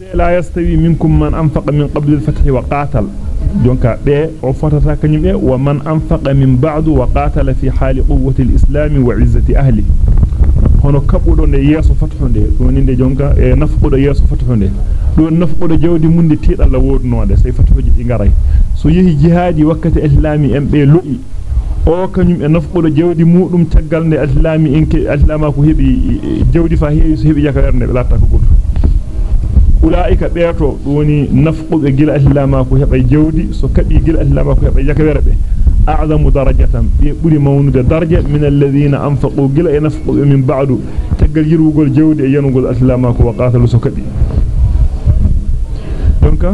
لا يستوي منكم من أنفق من قبل الفتح وقاتل man anfaqa min ba'du wa qatala fi hali quwwati al-islam wa 'izzati ahli hono kabudo ne yeso fatxonde woni de jonka e nafqudo yeso fatxonde do nafqudo jawdi munde tiidalla wodnode sey fatxoji di ngaray so yehi jihadi wakkati islami en be lo'i o kanyum e nafqudo jawdi mudum taggal ne islami en ke islama ko hebi jawdi fa heewi so hebi yakawerne be latta ko goto ulaika beeto doni nafqube gila islama ko hebay jawdi so kabi gila islama ko hebay yakawere be a'zamu darajatan bi buri mawnude darja min alladhina anfaqu gila yanfaqu min ba'du tagal yirugol jawdi e yanugol islama ko waqatalu so kabi donka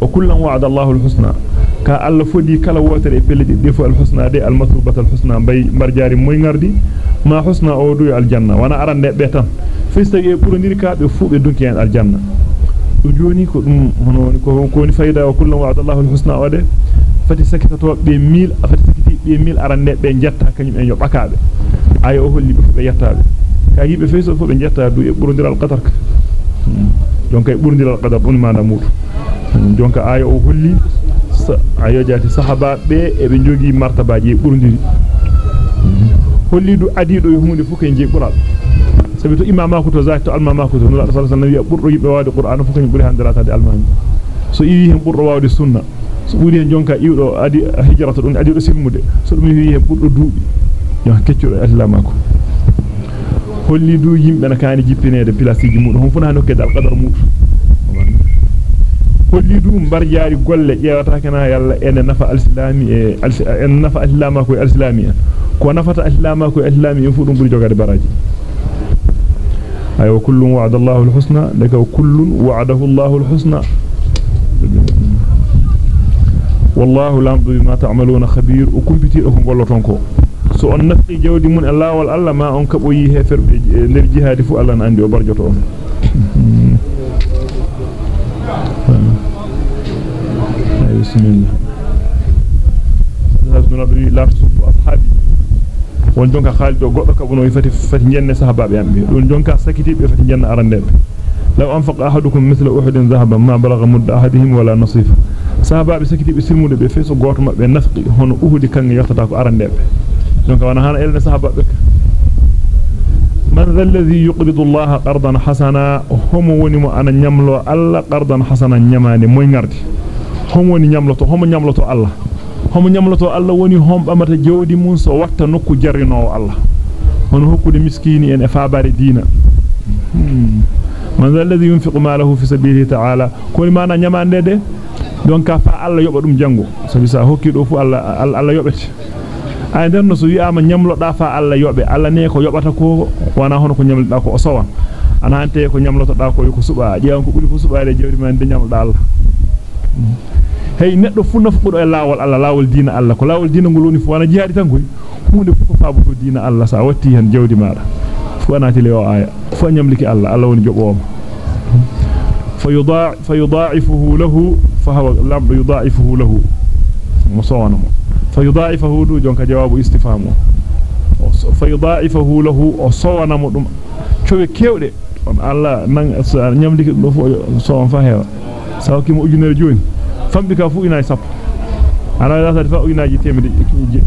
wa kullan wa'ada Allahu al-husna ka alla fodi kala wotere e pellidi defu al-husna de al-mathubata al-husna bay marjari moy ngardi ma husna o du al-janna wana arande be tan fistawi e burondiri kaabe fu be dunki en aljanna do joni ko dum hono ko ko ni fayda wa kullu wa'ada Allahu al-husna wade fati sakitato be mil fati sakiti be mil arande be jetta kanyum en yo bakaabe ayo o holli be yettaabe ka yibe feyso fu be jetta du e burondiral qadar ka donc e burondiral qadar dum manda mudu donc ayo o holli ayo jati sahaba be e be jogi martabaji e burondiri holli du adido e hunde fu kay je bural sabi to imama ko to zaki to almama ko to nula sallallahu alaihi wasallam burdo yibbe wadi qur'an fu kany buri handirata de almami so iwi hen burdo wadi sunna so buri hen jonka iwdo adi hijrata dun adi do silmude so dum wi hen burdo duubi yo keccudo islama ko holli du yimbe na kaani jippinede pilasiji mudum hon funa nokke dal qadar mudum holli du mbar jaari golle ƴewata kana yalla ene nafa alislami e en nafa alislama ko alislami ko nafata alislama ko alislami en fu dum buri jogade baraji أي وكل وعد الله الحسنى لك وكل وعده الله الحسنى والله لا بما تعملون خبير وكم بتيرهم ولتونكو so on nafi jawdi mun Allah wal Allah ma on kabo yi heferbe nder jihadi fu Allah andi o barjoto on bismillah hasbunallahu la tasubbu ashabi won jonka Khalid o goddo kabuno fati fati jenne sahabaabe ambe don jonka sakitibe fati jenna arandebe law anfaqa ahadukum mithla uhudin dhahaban ma balagha mudda ahadihim wala nasifa sahabaabe sakitibe silmude be feso goto mabbe nafqi hono uhudi kan yottata ko arandebe jonka wana hana elne sahabaabe man dhal ladhi yuqridu allaha qardan hasana homo woni mo ana nyamlo alla qardan hasana nyamande moy ngardi homo woni nyamloto homo nyamloto allah homo nyamloto Allah woni hombamata jawdi mun so watta nokku jarrinowo Allah hono hokkude miskini en e faabare diina man alladhi yunfiqu malahu fi sabilihi ta'ala koni mana nyamande de donc fa Allah yoba dum jango sabi sa hokki do fu Allah Allah yobete ay den no so wi'ama nyamloda fa Allah yobe Allah ne ko yobata ko wana hono ko nyamloda ko o sowan ana ante ko nyamloto da ko ko suba jeewan ko buri fu subaade jawdi man de nyamloda Allah hey neddo fu nafqudo e lawol Allah lawol diina Allah ko lawol diina ngol woni fu wana jihaadi tan koy hunde fu ko faabuto diina Allah sa watti hen jawdi maada fu anati le o aya fu nyamliki Allah Allah woni joboma fayudaa fayudaa'ifuhu lahu fa huwa lamdo yudaa'ifuhu lahu musawana fayudaa'ifuhu du jonka jawabu istifamu fayudaa'ifuhu lahu o sawana mo dum cowe kewde on Allah nan nyamliki do fu so fa hewa sawki mo ujunere joni fambi ka fu inaay sappo ana da sa fa inaaji temede je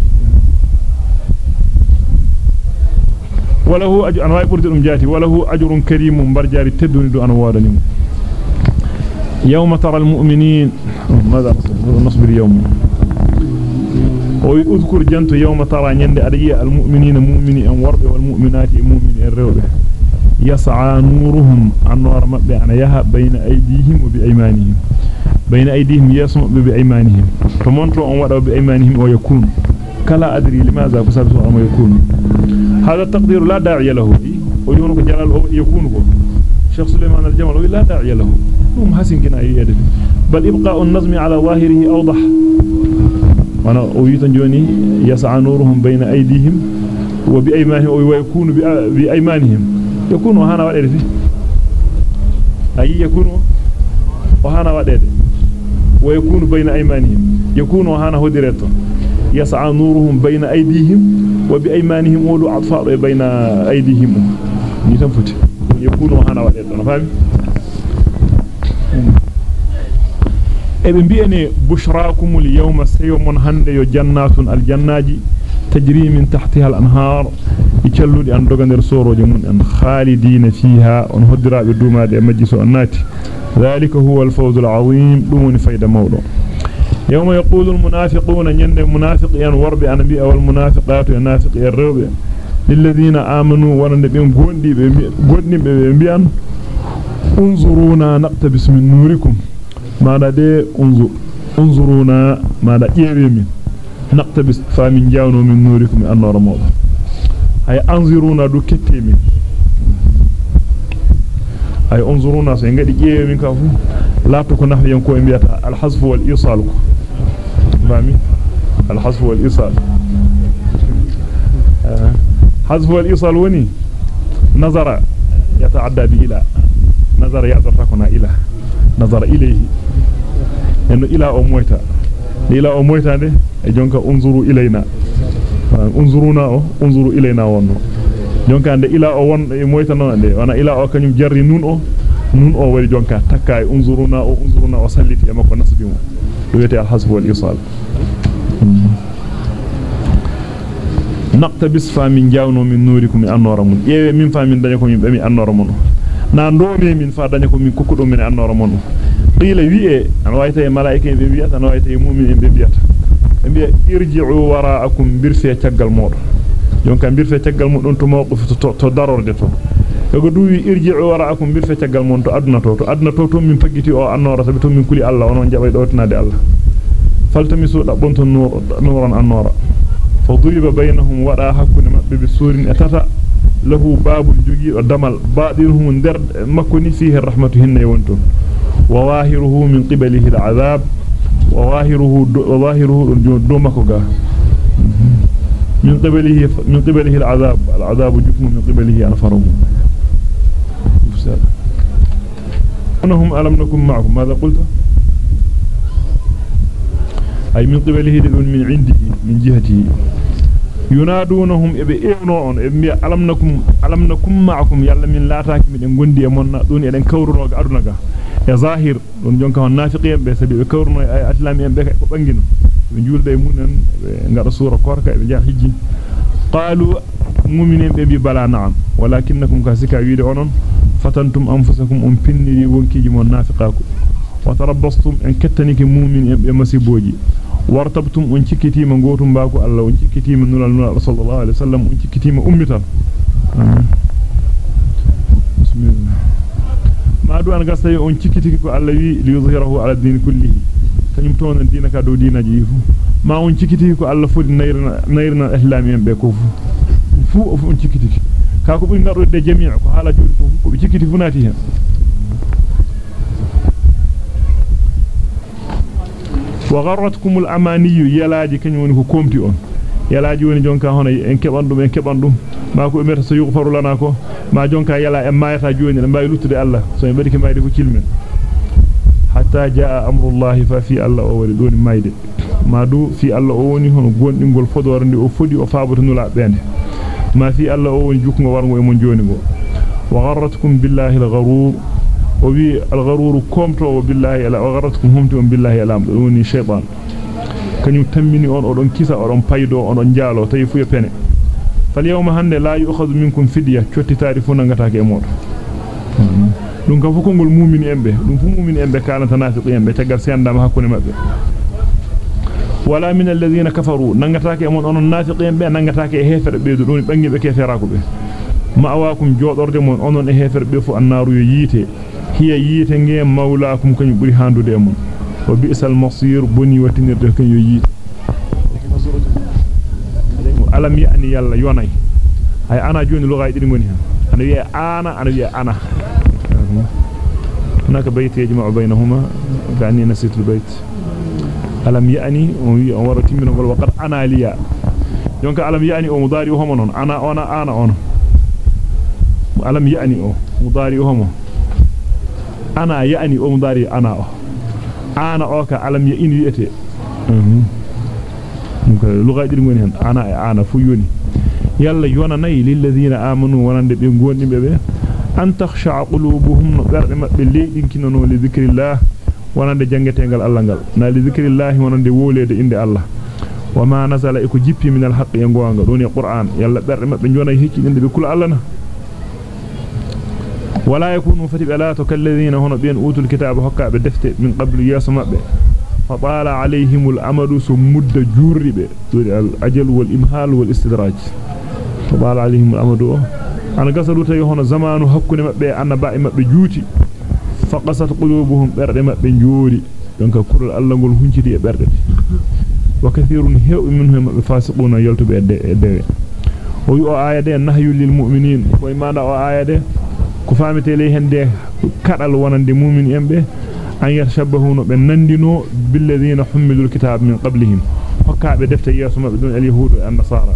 wala hu ajru an way burde dum jati wala hu ajrun karim barjari tedduni do an wodani mu yawma tara al mu'minin madha nasbir yawm o udkur jantu yawma tara nyande adiya al mu'minina mu'mini an warbe wal mu'minati mu'mini en rewbe yas'a nuruhum anwar mabbe ana yaha bayna aydihim wa bi aymanihim بين أيديهم يسمع بأيمانهم. فمنتو أن وضعوا بأيمانهم ويكون كلا أدري لماذا فسبسوا أما يكون. هذا التقدير لا داعي له. ويونك جلال يكون شيخ سليمان الجمل لا داعي له. هم حسن كنا يدل بل إبقاء النظم على ظاهره أوضح. وأنا أويت جوني يسعى نورهم بين أيديهم وبأيمانهم ويكون بأيمانهم. يكون هنا وعليه أي يكون؟ وهنا وعليه ويكون بين أيمانهم. يكون وهانا هدريتو يسعى نورهم بين أيديهم وبأيمانهم ولو أطفال بين أيديهم. يتنفت يكون وهانا هدريتو نفهم ابن بيئني بشراكم اليوم سيوم هندي جنات الجناجي تجري من تحتها الأنهار. يكلوا لأن دوغن رسول رجمون أن خالدين فيها. أن هدراء بدوما دي مجلس الناتي. ذلك هو الفوز العظيم دون فايدة مودو يوم يقول المنافقون يند منافقين ورب انبي أو المنافقات ينافق الرب للذين آمنوا ورند بهم غوندي غوندي بيان انظرونا نقتبس من نوركم. ما دي؟ انظر انظرونا ما جيبي من نقتبس فامن جاونو من نوركم النور مودو ay anziruna du kette min ay unzuruna so ngadi jeewe min ka fu lato ko nahwi en ko e biyata al hasf wal isal ko fami al hasf wal isal hasf wal isal woni nazara yataadda bi ila nazara yadata kuna ila nazara ilayhi en ila o moyta ila o moyta de e jonka unzuru ilayna unzuruna o unzuru ilayna wonno jonka ande ila o won e moytano ande wana ila o kanyum jarri nun o nun o wari jonka takka e unzuruna o unzuruna o salliti e makko nasbi mo do wete al hasb wal isal naqtabis fa min jawno min nurikum annora mun ewe min fa min daña ko min be mi annora mun na ndomi min fa daña ko min kokkudo min annora mun qila wi'e an wayta e malaika be wi'ata an wayta e mu'min be bi'ata biya irji'u wara'akum birfe taggal modo jonka birfe taggal modon to mawqif to to darorde to kago duwi irji'u wara'akum birfe taggal mon to aduna to to aduna to to min pagiti o annora sabi to min kuli Allah onon jabay do tinade Allah faltamisu dabbonto nur nuran annora fadriba bainahum wada hakuna mabbe bisurin atata lahu babul jogi o damal baadinuhum der makoni fihi rahmatu hinna wonton wa wahiruhu min qibalihi al'adab وظاهره وظاهره دومك من قبله من قبله العذاب العذاب جكم من قبله أنفرهم. أنهم ألم نكن معكم؟ ماذا قلت؟ أي من قبله من عنده من جهته. ينادونهم ايونون ابي ألم نكن ألم نكن معكم؟ يلا من لا تاكي من غندي مonna دون eden kawruno ga aduna ga e zahir don jonka hon nafiqiyem be sabi be kawruno ay atlami en be ko bangino be julde munen ngada sura korka be jah hijji qalu mu'minin bi bala na'am walakinnakum kasika wiide onon fatantum anfusakum um pinniri wonkiji mon nafiqaku wa tarabbastum en kettaniki mu'min be masiboji wartabtum on cikkitima gotum baako Allah on cikkitima nulal nulal sallallahu alaihi wasallam on cikkitima ummitan bismillah ma du an gasayi on cikkitiki ko Allah wi li yuzhirahu ala din kullihi kanyum tonan dina ka do dinaji yifu ma on cikkitiki ko Allah fudi nayrina nayrina islamiyen be ko fu fu on cikkitiki ka ko buri ngado de jami' ko hala jodi ko ko cikkiti funati hen wa gharratkum al amaniyu yalaaji kanyum ko komti on yalaaji woni jonka hono en kebandum en kebandum ma ko emerta so yughfaru lana ko ma jonka yala en mayata joni en mbay luttude Allah so en bari ke mayde fu cilmen hono gondingol fodore ndi o fodi o faabato nula bende ma fi Allah o woni jukko wargo e mon joni go wa gharratkum billahi al-gharur o wi al-gharur komto billahi ala wa gharratkum humti on billahi alam do woni shaytan kanyum tammini on odon kisa odon paydo odon jaalo tay fu e pene fal yawma hande la yu'khadhu minkum fidya cottitaari fu nangataake e modo dum ka fu kongol mu'mini embe dum fu mu'mini embe kalanta nafiqi embe tagal sendama hakkunde mabbe wala min alladhina kafaru nangataake e mon onon nafiqi embe nangataake e hefere beedu dum bangibe keferaako be ma'awakum jodorde mon onon e hefere be fu annaru yo yite hiya yite nge mawlaakum kanyum buri handude e mon wa bi'sal masir boni watinirde kanyum yo yite alam yani yalla yonay ay ana joni lugay didi ngoni ana wi'a ana ana wi'a ana هناك بيت يجمع بينهما كأني نسيت البيت. ألم يعني ورتي من وقد أنا ليا يونك ألم يعني أو مضاري هم أنا أنا أنا أنا ألم يعني أو مضاري هم. أنا يعني أو مضاري أنا. أو أنا أوك ألم يعني يأتي. لغة دي ana e ana fu yoni yalla yona nay lil ladina amanu أن تخشع قلوبهم نقرأ مقبلي إن كنا نولي ذكر الله ونالي جنجتين قال الله قال نالي ذكر الله ونالي وولي دي إندي الله. وما نزل إكو جيبي من الحق ينقوان دوني قرآن. يلا قرأ مقبلي جواني هيك إندي بكل الله ولا يكون مفتب ألاتك الذين هنا بين أوتوا الكتاب حقا بالدفت من قبل ياس مقبلي فطال عليهم الأمر سمد جوري بي. العجل والإمهال والإستدراج. طبعا عليهم الأمر أنا قصدوا تيهون زمان حقنا مبه أنا باء مبه جوتي فقصت قلوبهم برد مبه جوري donc kurul Allah ngol huncidi e berde وكثير هيو منهم فاسقون يلتب ادده o wi o ayade nahyu lil mu'minin ko imana o ayade ko famete ley hende kadal wonande mu'min embe an yarshabahuno be nandino bil ladina humilul kitab min qablihim hokkaabe defte yeso mabbe don al yahudu an nasara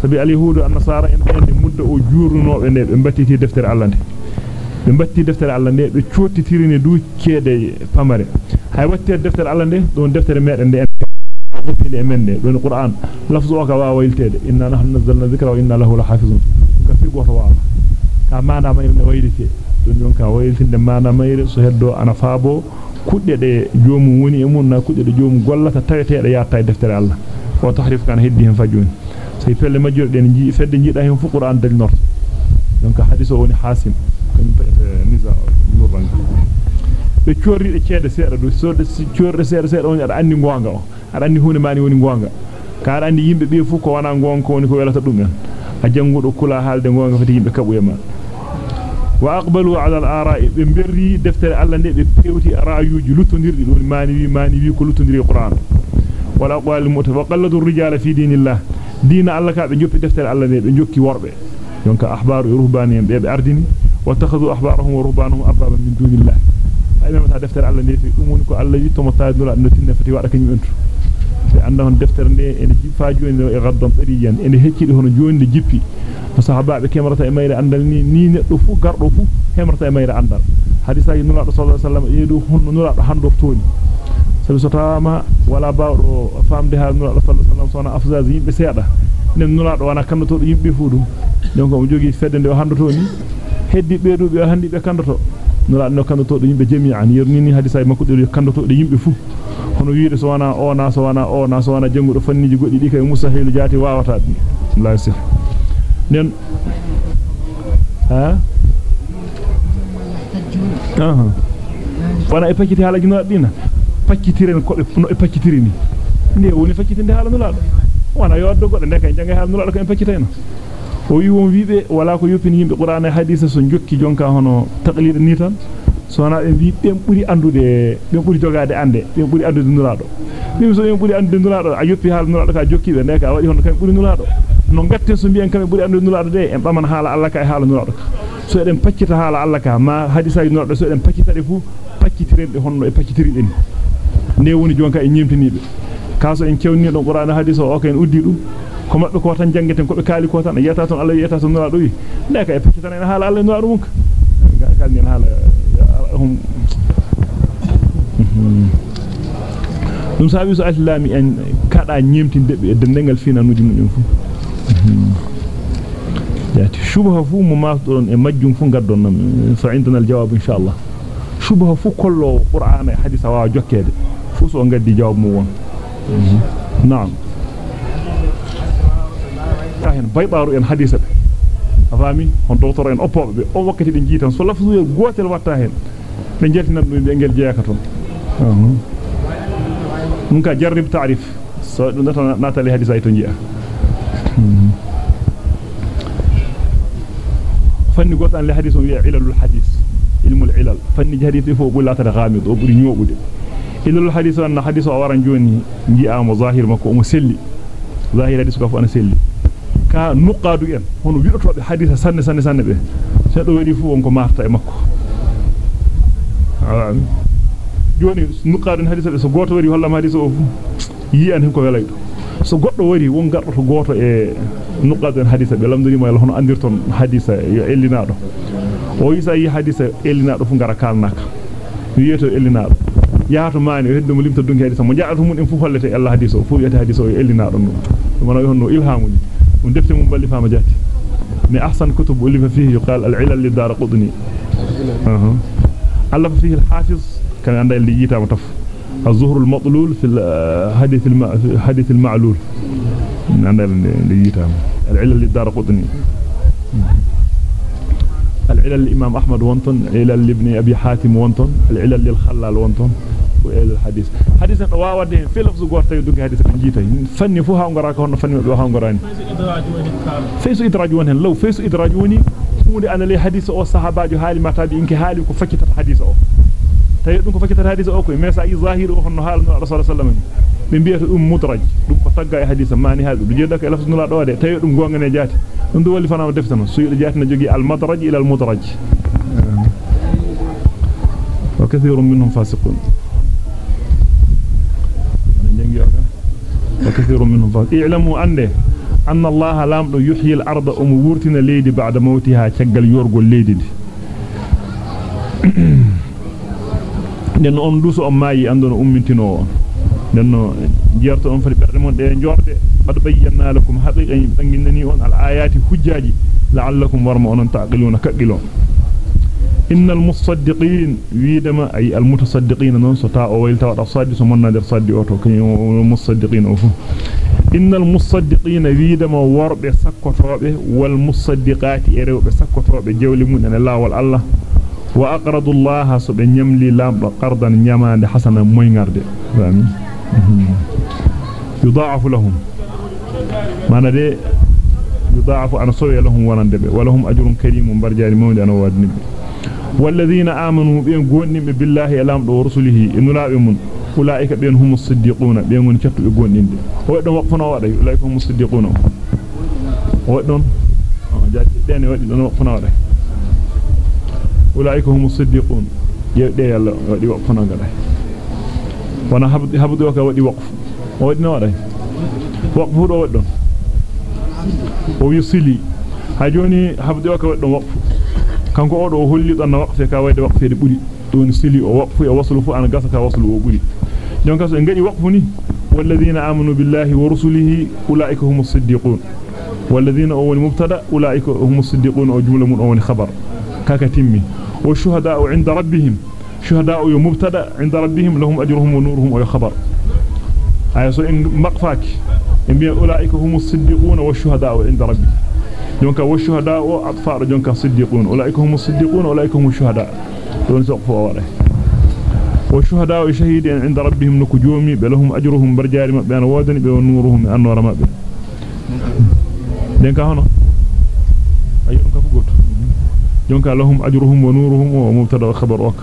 sabi al yahudu an nasara en be muddo o juurnobe ne be battiti deftere Allah de be batti deftere Allah de be ciottitirine du cede pamare hay watte deftere Allah de don deftere meden de hoppinde men de don qur'an lafzu o ka wa wayltede inna nahnu nazzalna dhikra wa inna lahu lahafizun ka fi goto wa ka mana mayre ne waylite don don ka wayltinde mana mayre so heddo ana faabo kudde de joomu woni e mun na kudde de joomu gollata taweteede yaata e deftere Allah o tahrif kan heddi hen fajuni sey pelle majjurde en ji fedde jida hen fu qur'an dal nor donc hadith o woni hasim kan niza nurban be ciorride ceede seeda do so de ciorde seeda seeda on ada andi gonga o ada andi hunde mani woni gonga ka ada andi yimbe be fu ko wana gonga woni ko welata dum en a jangudo kula halde gonga fati yimbe kabu e ma wa aqbalu ala al-ara'i be berri deftere Allah de be pewti ra'yuji lutondirdi don mani wi mani wi ko lutondiri qur'an wala qawal mutawaqalladu ar-rijala fi dinillah dina Allah ka be joppi deftere Allah de be jokki worbe donc ahbaru ruhbaniyam be be ardini wa takhadhu ahbarahum wa ruhbanahum arbaban min dunillah ay memata deftere Allah de fi dum woni ko Allah wi to mo taadura no tinne fati wada kanyum entu be anda hon deftere de en jippa joni e gaddon bariyan en heccidi hono joni jippi sahabaabe kemarata e mayre andal ni ni neddo fu gardo fu kemarata e mayre andal hadisa yi sabi so tawama wala bawdo famde ha nulaado sallallahu alaihi wasallam sona afzaz yimbe seeda nen nulaado wana kandoto yimbe fu dum donc o jogi fedde de hando toni heddi beedu be handi be kandoto nulaado no kandoto yimbe jami'an yernini hadisa makko de kandoto de yimbe fu hono wiide so wana o na so wana o na so wana jangudo fanniji goddi di kay musahilu jati wawata la sir nen ha aha wana e pacciti haala gino dina paccitiren ko be no e paccitirini nde woni paccitinde haala nulaado wana yoddo goddo ndeka janga haala nulaado ko en paccitayno o wi won wiibe wala ko yopini yimbe qur'ana e hadisa so jokki jonka hono taqlid ni tan so wana be wi ben buri andude ben buri jogade ande ben buri andude nulaado bim so ben buri andude nulaado a yoppi haala nulaado ka jokki be ndeka wadi hono kay buri nulaado no gatte so bi'en kambe buri andu nulaado de en baman haala Allah ka e haala nulaado so eden paccita haala Allah ka ma hadisa yi nulaado so eden paccita de fu paccitirende honno e paccitiri den ne woni jonka e nyimtinibe kaso en cewni don qur'ana hadisa o ka en uddi dum ko mabbe ko tan jangeten ko be kaali ko tan yata ton Allah yata ton nulaado wi ne ka e paccita en haala Allah nulaado mun ka kalni en haala hum dum sabi so islami en kada nyimtinde be e dendengal finanuji mun fu ياتي شبهه فو مماثل مجم فو غدون فعندنا الجواب ان شاء الله شبهه فو كله قران حديث وا جوكيده فو سو غدي جواب مو وون نعم تاهن بيضارو ان حديث afami on docteur en oppobe o wakati be jitan so lafzu gotel watta hen be jeltina dum be ngel jeeka ton mun ka jarrib ta'rif so dum data natali hadisa ay to jiya fanni goto an le hadith o wi'a ilalul hadith ilmul ilal fanni hadith fo bu latata ghamid o buri nyobude ilalul hadith an hadith o waran joni ji'amo zahir makko o selli zahir hadith ko fo ana selli ka nuqadu en hono widotobe hadith sanne sanne sanne be se do wadi fu on ko marta e makko joni nuqadu hadith so goto wari holla hadith o fu yi an ko welaydo so goddo wari won gardo to goto e nuqadu en hadith be lamdiri mo hono andirton hadith yo ellinado o yisa yi hadith ellinado fu ngara kalnaka wiyeto ellinado yaato maani heddo mo limta dunki hadith mo jaato mun en fu hollete Allah hadith o fu yata hadith o ellinado dum dum no honno ilhamuni on defte mum balli fama jati من أحسن كتب ألف فيه يقال العلل للدار قطني أه. ألف فيه الحافظ كان عنده اللي يجيتا متف الظهر المطلول في الحديث الم... الحديث المعلول عنده اللي يجيتا العلل للدار قطني العلل الإمام أحمد وانتون العلل لابن أبي حاتم وانتون العلل للخلال وانتون وإلى الحديث حديث واوده في لفظ غورتا دوغي حديث من جيتا فني فو ها غورا كون فني دو ها غوراني فيسو ادراج won hen law feyso idraj woni hunde ana le hadith o sahabaajo haali matabi inki haali ko fakkitata hadith o tawi dum ko fakkitata hadith o ko mesa i zahir o honno haal rasul sallallahu alaihi wasallam be bi'ata dum mudraj dum ko tagga e hadith maani haadu du jedda ko lafzu nula do de tawi dum gongane jaati dum do walli fana deftano so yido jaati na jogi al madraj ila al mudraj وكثير منهم فاسقون وكثير من الظن اعلموا أن أن الله لم يحيي الأرض أمورتنا ليدي بعد موتها. تقل يورغو ليدي لأنه أندوس أمائي أندون أمتنو لأنه جيرت أنفر بأرمون دين إيه، جورد قد بينا لكم حقيقين بنجنني أن الآيات حجاجي لعلكم ورمونا تعقلون. كأقلون إن المصدقين ويدما أي المتصدقين ننصتا أو يلتوات الصادي سمنا در صادي أوتو كي المصدقين أوفو. إن المصدقين ويدما ورب سكتوب والمصدقات إروب سكتوب جول من الله والالله وأقرض الله سب نملي لام قرضا نيما لحسن موينغر يضاعف لهم. ما ندي يضاعف أنا سوي لهم ولن دبي. ولهم أجر كريم برجال مولي أنا وادنبي. والذين آمنوا بين قوانين بالله ألام ورسله إن لا أمن أولئك بين هم الصديقون بين من شرط قوانين وإذن وقفنا وراء أولئك هم الصديقون. وإذن آه، جاءتين وإذن وقفنا وراء أولئك هم الصديقون. يدي الله وإذن وقفنا وراء وأنا هبض وكا وإذن وقف. وإذن وراء وقفوا وإذن ويصلي. هجوني هبض وكا وإذن وقفوا. Kanko odo o holli don waqfe ka wayde waqfede buri don sili o waqfu e waslu fu an gasa ka waslu o buri don kaso en gadi waqfu ni walladheena amanu billahi wa rusulihi ulaika humus siddiqun walladheena awwal mubtada ulaika humus siddiqun o jumla mun awwal khabar kaka timmi wa shuhadaa'u 'inda rabbihim shuhadaa'u mubtada 'inda rabbihim lahum ajruhum wa nuruhum wa khabar ay so en maqfaki en biya ulaika humus siddiqun wa shuhadaa'u 'inda rabbihim jonka والشهداء اطفال jonka صديقون. أولئك هم الصديقون أولئك هم الشهداء. دون سقف وره والشهداء شهيدين عند ربهم نكجومي بلهم أجرهم برجار ما بين ودن بين نورهم انور ما بين دنكا هنا؟ jonka lahum ajruhum wa nuruhum wa mubtada wa khabar wak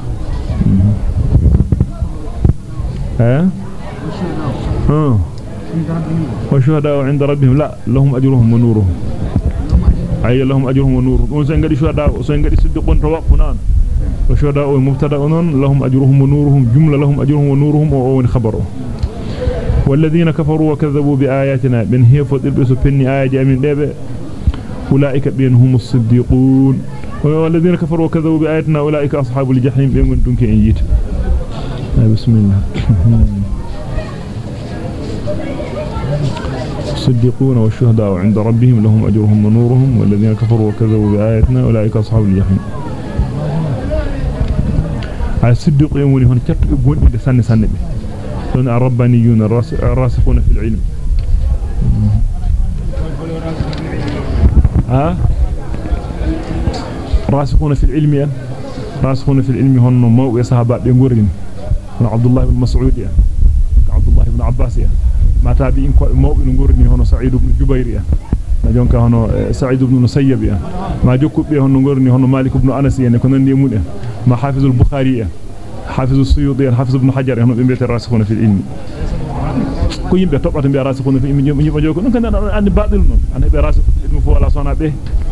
ها؟ ها. وشهداء عند ربهم. لا لهم أجرهم ونورهم. أي لهم أجرهم ونورهم وسنجد شهداء وسنجد صدقون توقفنا وشهداء مبتدا لهم أجرهم ونورهم جملة لهم أجرهم ونورهم وأون خبره والذين كفروا وكذبوا بآياتنا من هي فتلبسوا بني آيات من ديبه أولئك بينهم الصديقون والذين كفروا وكذبوا بآياتنا أولئك أصحاب الجحيم بينهم دونك إنجيت بسم الله الصديقون والشهداء عند ربهم لهم أجرهم ونورهم والذين كفروا وكذبوا بآياتنا أولئك أصحاب الجحيم. الصديقين وني هون كتب يقول إذا سنة سنة؟ هون الربانيون الراسخون في العلم. ها؟ راسخون في العلم راسخون في العلم هون موقع صحابة بيقولين عبد الله بن مسعود عبد الله بن عباس ما تابعين موقع نقولني هون سعيد بن جبير ما جونكا هون سعيد بن نسيب ما جوكوبي هون نقولني هون مالك بن أنس يعني كنا نيمون ما حافظ البخاري حافظ السيوطي حافظ ابن حجر هون بيت الراسخون في العلم ko yimbe tobata be rasikuna fi yimbe yimbe joko non kan andi badil non an be rasiku fil ilmi fu wala sona be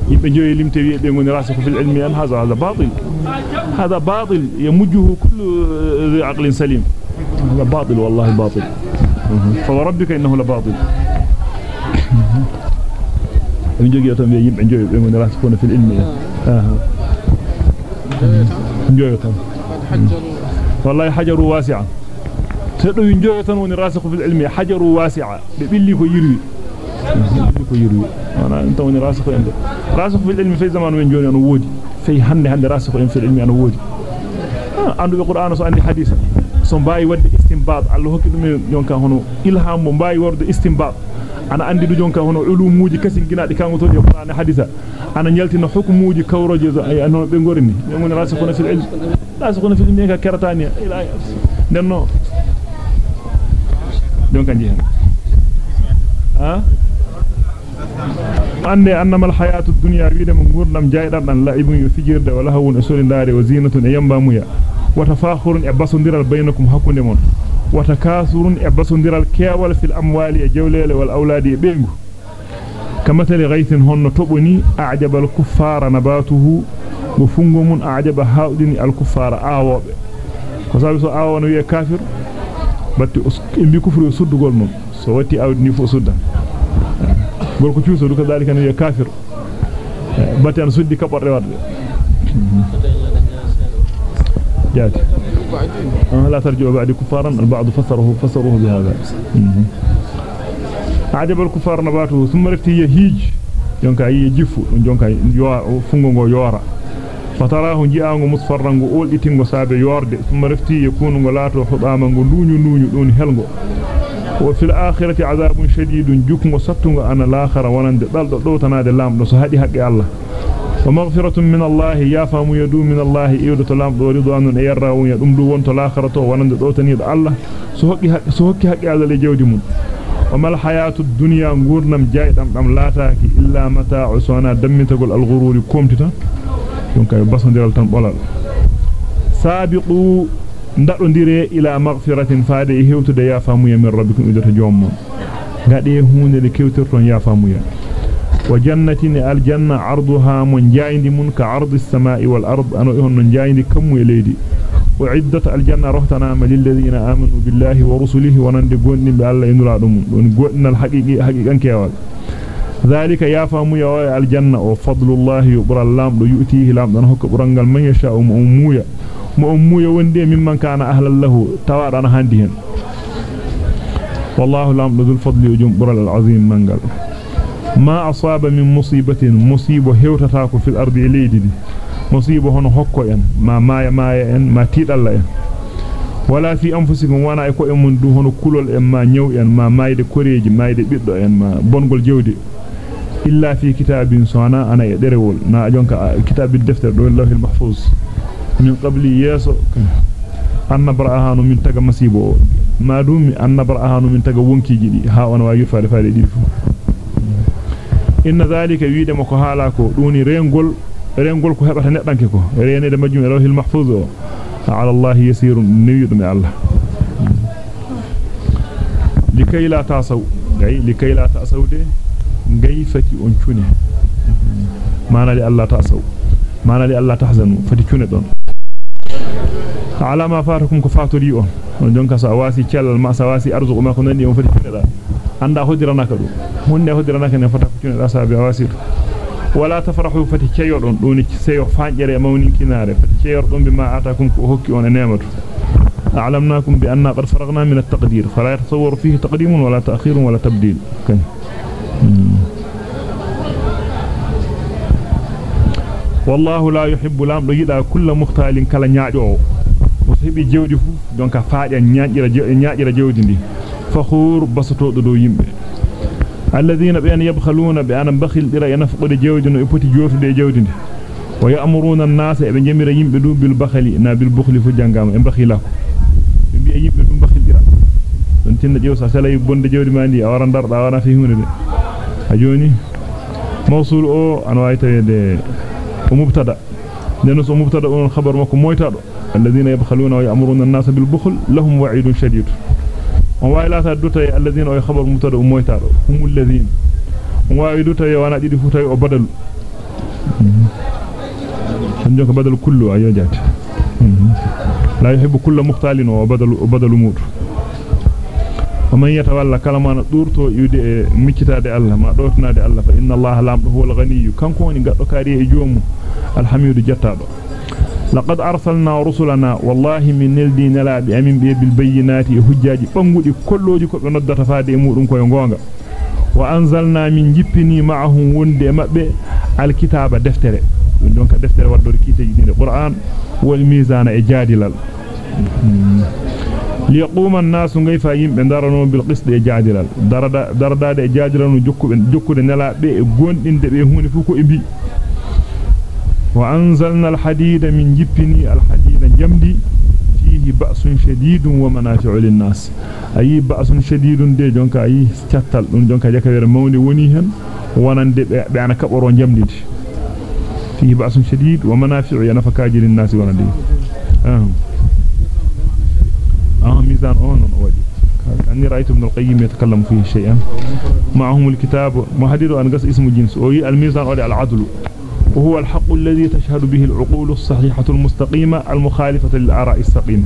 yimbe joyi limte wi be ngoni rasiku fil ilmi an hadha hadha batil hadha batil yamujjuhu kullu aqlin salim هذا باطل والله باطل فوربك إنه لباطل. من يجيب من جوجي في العلم. آه. من والله حجر واسعة تلو من جوجي راسخ في العلم. حجر واسعة بيلي كو يري أنا أنت من راسخ عند راسخ في العلم في زمان من جوجي أنا وودي في هند هند راسخ في العلم أنا وودي عنده القرآن آه. وعنده حديث so mbayi wadde istinbat Allah hokki dum jonka hono ilham mo mbayi warde istinbat ana andi du jonka hono ulumuji kasi ginaadi kango to e qur'an hadisa ana nyaltina hukmuji kawroje ay no be gorni be mon rasikhuna fil ilm rasikhuna fil ilmi ka ila denno jonka jihen ha ande annama alhayatu dunya wiide mo gurdam jaydam dan la'ibun yufijirde wala hawun e solindare wa zinatun e yamba muya وتفاخرون أبصر بينكم حكم نمون. وتكاثرون أبصر درال كيوال في الأموال الجوليل والأولاد بينه كمثل غيث هن تبني أعجب الكفار نباته. وفنقم أعجب هؤلاء الكفار آواب وصابس آوان ويا كافر. باتي اسكي كفر يسد قول من سواتي آودني فأسد قول كتوسو دوك ذلك أنه يا كافر. باتي أنا سد كبر رواد جاءت أه لا ترجع بعد كفارا البعض فسره فسره بهذا. عجب الكفار نباته ثم رفت يهيج جونك أي جف جونك فنغو يوارا فتراه جاءه مصفرا وقول إتن وصاب يوارد ثم رفت يكون غلاته حطاما ونونيو نونيو دون هلغو وفي الآخرة عذاب شديد جوك مصبتنغ أنا الآخر ونند. بل دوتنا دو دو دو دو دو دو دو دو دو دو دي لام نصهدي حق الله. ومغفرة من الله يافام يدو من الله إيودة لام دو رضوان يراون يدوم دو وانتو الآخرة ونند دوتني الله. سوكي حقي على لجود من وما الحياة الدنيا غورنم جايدام دام لاتاك إلا متاع سونا دمتغل الغرور كومتتا donc ay basondiral tan bolal sabiqu ndadondire ila maghfiratin faade hewtude yafamuya min rabbikum idata jommon ngade hunde de kewtirton yafamuya وجنة الجنة عرضها من جايند من كعرض السماء والأرض. أنا إهن جايند كم يليدي وعدة الجنة رهتنا للذين آمنوا بالله ورسله ونند قوند بالله إنرا دمون. ونقوندنا الحقيقي حقيقا كيوال. ذلك يافهم يا الجنة. وفضل الله يبرى اللام يؤتيه لام دان هكا برنغال من يشاء. مؤمويا مؤمويا وندي ممن كان أهلا له توارنا هاندهن والله لام ذو الفضل يجمبر العظيم منغال. ما أصاب من مصيبة مصيبة هوتتاكو في الأرض إليدي مصيبة هنا هكو ين ما مايا مايا ين ما تيد الله ين ولا في أنفسكم وأنا ايكو امون دو كلول ين ما نيو ين ما مايد كوريج مايد بيدو ين ما بونغول جودي إلا في كتاب سوانا أنا يدرول نا أجونك كتاب الدفتر دو الله المحفوظ. من قبل ياسو أن برأهان من تغا مصيبه ما دوم أن برأهان من تغا ونكي جدي ها أنا واجر فالي فالي دي inna zalika wiide mako haala ko duni rengol rengol ko hebata neddanke ko reenede majjum rawhil mahfuz ala allah yasirun niwidum allah likay la tasaw gay likay la tasawde gay fati on cune mana li allah tasaw mana li allah tahzanu fati cune don ala ma fatakum ko fatori on on jonka sa wasi cellal ma sa wasi arzuqu ma ko nandi on fati cune da anda hodiranaka dum hunde hodiranaka ne fata ko da sabi awasitu wala tafrahu fati ceyo don doni seyo faanjere mawninkinare fati ceyor don bima atakum ko hokki on nematu a'lamnakum bi anna qad faragna min at-taqdir fala yatasawwaru fihi taqdim wala ta'khir wala tabdil kan wallahu la yuhibbu lam do yida kullu mukhtalin kala nyaajo o so hebi jewdi fu donc faade nyaajira nyaajira jewdi ndi فخور بسطو دو يمبه الذين بأن يبخلون بأن بخل ديرا ينفقد جودن يبوتي جوفده جودن ويأمرون الناس ابن جمير يمبه دو بالبخل نا بالبخل فجانغام ان بخيلا بي يمبه دو بخل ديرا don tinna jew sa sala bonde jewdi mandi a wara darda wana fi hunde de a joni mawsul o an way tawede o mubtada den so mubtada on khabar mako moytado alladhina yabkhaluna wa ya'muruna an-nasa bil mutada o moytaado humul ladina on waawi dutay wana didi fu tay o badalu on jonka badalu kullu ayo jati la yuhibbu kullu mukhtalin wa badalu badalu mudu ومن يتولى كلام دورتو يودي ميكيتاده الله ما دوتناده الله فإن الله لام هو الغني كان كوني غدو كاري e joomu alhamidu jattaado لقد أرسلنا رسلنا والله من نلدي نلا بأمين بالبينات هجاج بانغودي كلوجي كو نودata faade mudum koy gonga وأنزلنا من جبني معهم وند مبه الكتاب دفتر دونك دفتر ودور كيتي دين القرآن والميزان إجادلال ليقوم الناس غيفا يمبه darano bil qist e jaadilal darada daradade e jaadilal jokkuɓe jokkude nelaabe e gondinde وأنزلنا الحديد من جبني الحديد جمدي. فيه بأس شديد ومنافع للناس. أي بأس شديد دي جونك أي ستتل جونك جاكبير موني ونيهن وانان دي بيانا كبرون جمدي. فيه بأس شديد ومنافع ينفكا جي للناس وانان دي. أهم أهم ميزان أون أوجي أني رأيت ابن القيم يتكلم فيه شيئا. معهم الكتاب محدد أنقص اسم الجنس أوي الميزان أولي العدل. وهو الحق الذي تشهد به العقول الصحيحة المستقيمة المخالفة للآراء السقيمة.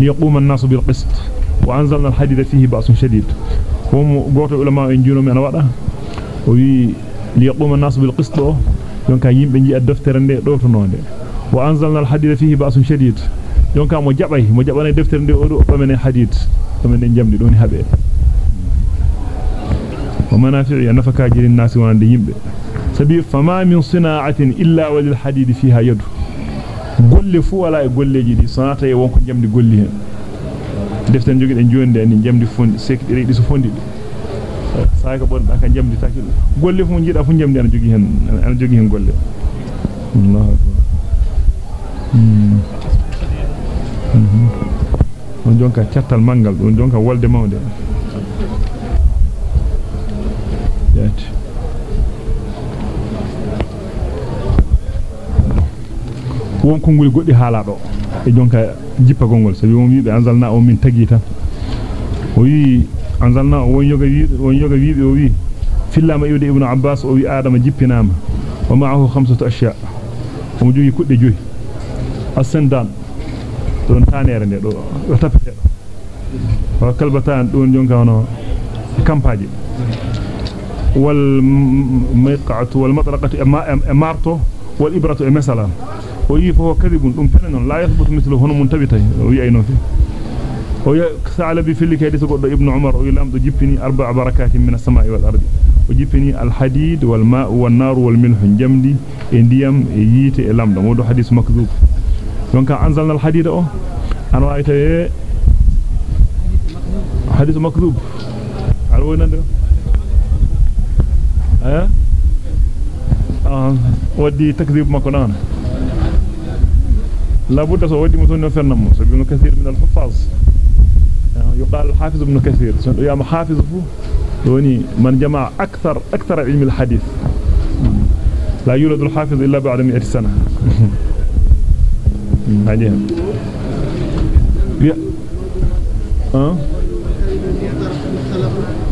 ليقوم الناس بالقسط. وأنزلنا الحديد فيه بأس شديد. هم قوت علماء ينجونوا من وي ليقوم الناس بالقسط. يونكا يمبي جي الدفتر ندي دوتو نونde وأنزلنا الحديد فيه بأس شديد. jabana deftere nde o do pamene hadith pamene jamdi doni habe wa manafi'u nafakaji lin nasi wonande yimbe sabi fama min sina'atin illa walil hadid fiha yadu golle fu wala e golleji di sanata e wonko jamdi golli hen deftere jogi den jonde ni jamdi fondi sekdiri di so fondi saaka bon ka jamdi takil golle fu jida fu jamdi ana jogi hen ana jogi hen golle Allahu akbar on jonka ciattal mangal don jonka wolde mawde yati won kongol goddi hala do e jonka jippa gongol sabi won wiibe anzalna o min tagi tan o wi anzalna o won yoga wiibe won yoga wiibe o wi fillama iwde ibnu abbas o wi adama jippinama wa ma'ahu khamsatu ashya o jogi kudde joyi asendan don tanere nde do do tapete do wa kalbatan don jonka wono kampaji wal miqatu wal matraqatu marto wal ibratu masalan o yi fo kadibun dum pene non la yathbutu mithlu hono mun tabitay o yi ayno fi o ya sa'ala bi fili kaydi so goddo ibnu umar o lamdo jippini arba'a barakatin min as-sama'i wal ardi o jippini al hadid wal ma'u wan nar wal milh jamdi e ndiyam e yite e lamdo modo hadith makdhub donc anzalna لا بد سو ودي متون فنم ابن كثير من الحفاظ. يقال الحافظ ابن كثير. يا محافظ فو من جمع أكثر أكثر علم الحديث. لا يولد الحافظ إلا بعد مئة سنة. هذه ها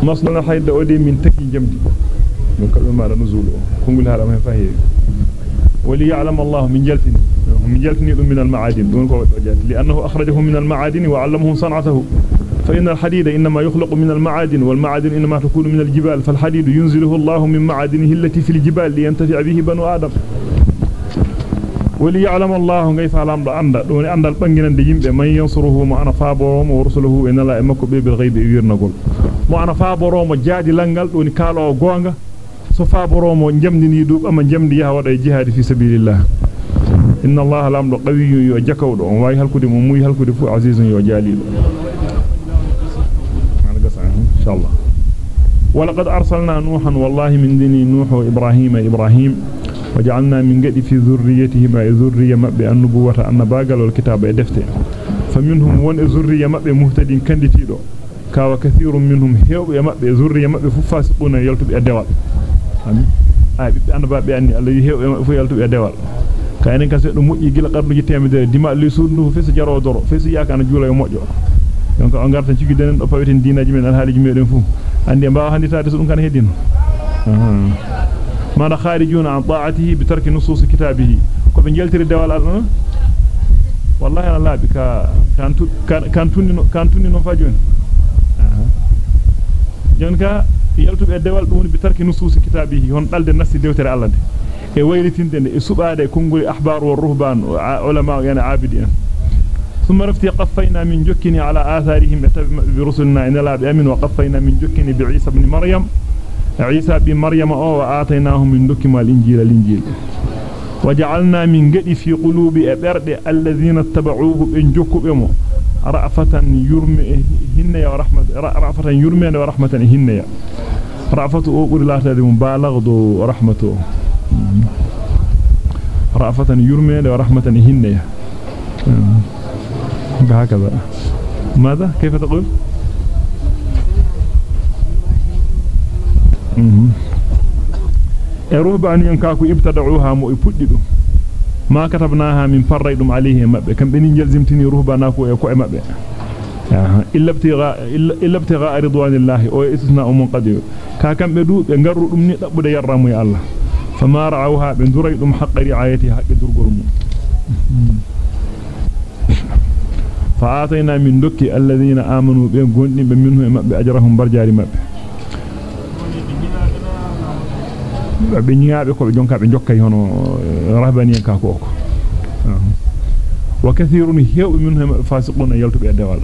مصنع حيد أودي من تكي جمدي. من كل ما نزوله. كنقول هذا ما فهي. وليعلم الله من جلفني من جلفني من المعادن دون لأنه أخرجه من المعادن وعلمه صنعته. فإن الحديد إنما يخلق من المعادن والمعادن إنما تكون من الجبال فالحديد ينزله الله من معادنه التي في الجبال لينتفع به بنو آدم. وليعلم الله كيف علم أند دون أند البنجن ديمبه من ينصره؟ ما أنا فابروم ورسله. إن لا إمكو بالغيب يرنغول ما أنا فابروم جادي لانغال دون كالو so faaboromo jamdini dub ama jamdi yaha wada jihad fi sabilillah inna allaha lamdo qawiyyun yo jakawdo on wayi halkude mo muy halkude fu azizun yo jalido inshallah ولقد أرسلنا نوحا والله من دني نوح وإبراهيم إبراهيم. وجعلنا من قد في ذريته ما ذرية مبئ النبوة النباقل والكتاب يدفته. فمنهم ون ذرية مبئ مهتدين كندتيدو. كاو كثير منهم هيو يمبئ ذرية مبئ ففاسقون يلتب الدوال ay bibbe annababe anni Allah heew fu yaltu be dewal kaynen ka seddo mujji gila qarnuji temedere dima li sundu fesu jaro doro fesu yaaka na juula yo mojjo donc on gartan cigi denen do paweten dinaji men al haliji meden fu ande mbaawa handitaade so dum kan hedino mana kharijuna an ta'atihi bi tarki nusus kitabihi ko be jeltiri dewal alna wallahi ala labi ka kan kan tunni kan tunni no fa joni jonka yaltube dewal dum bi tarki nusus kitabihi hon dalde nasti dewtere Allah de e waylitinde e subaade kongol ahbar wa ruhban ثم رفتي قفينا من جكني على آثارهم برسلنا إن لا بأمن وقفينا من جكني بعيسى بن مريم عيسى بن مريم أو وآتيناهم من دكما الإنجيل الإنجيل وجعلنا من قد في قلوب أبرد الذين اتبعوه إن جكوا رأفة يرمي هن يا رحمة رأفة يرمي ورحمة هن يا رأفة أقول لا تدي مبالغ دو رحمته رأفة يرمي ورحمة هن يا بهكذا ماذا كيف تقول e ruhbaniyan ka ko ibtada'uha mo e puddi dum ma katabnaha min farraydum alayhi mabbe kambe ni jelzimtini ruhbana ko e ko e mabbe illa ibtigha illa ibtigha ridwanillahi o istisna um qadir ka kambe فما رعوها بندري دم حق رعايتها كدرغرم فاعطينا من دك الذين آمنوا بهم غندن بمنهم اجرهم برجار مب بنيابي كو جونكا بي جوكاي هونو رهباني كاكوكو. وكثير منهم فاسقون يلتبي الدوال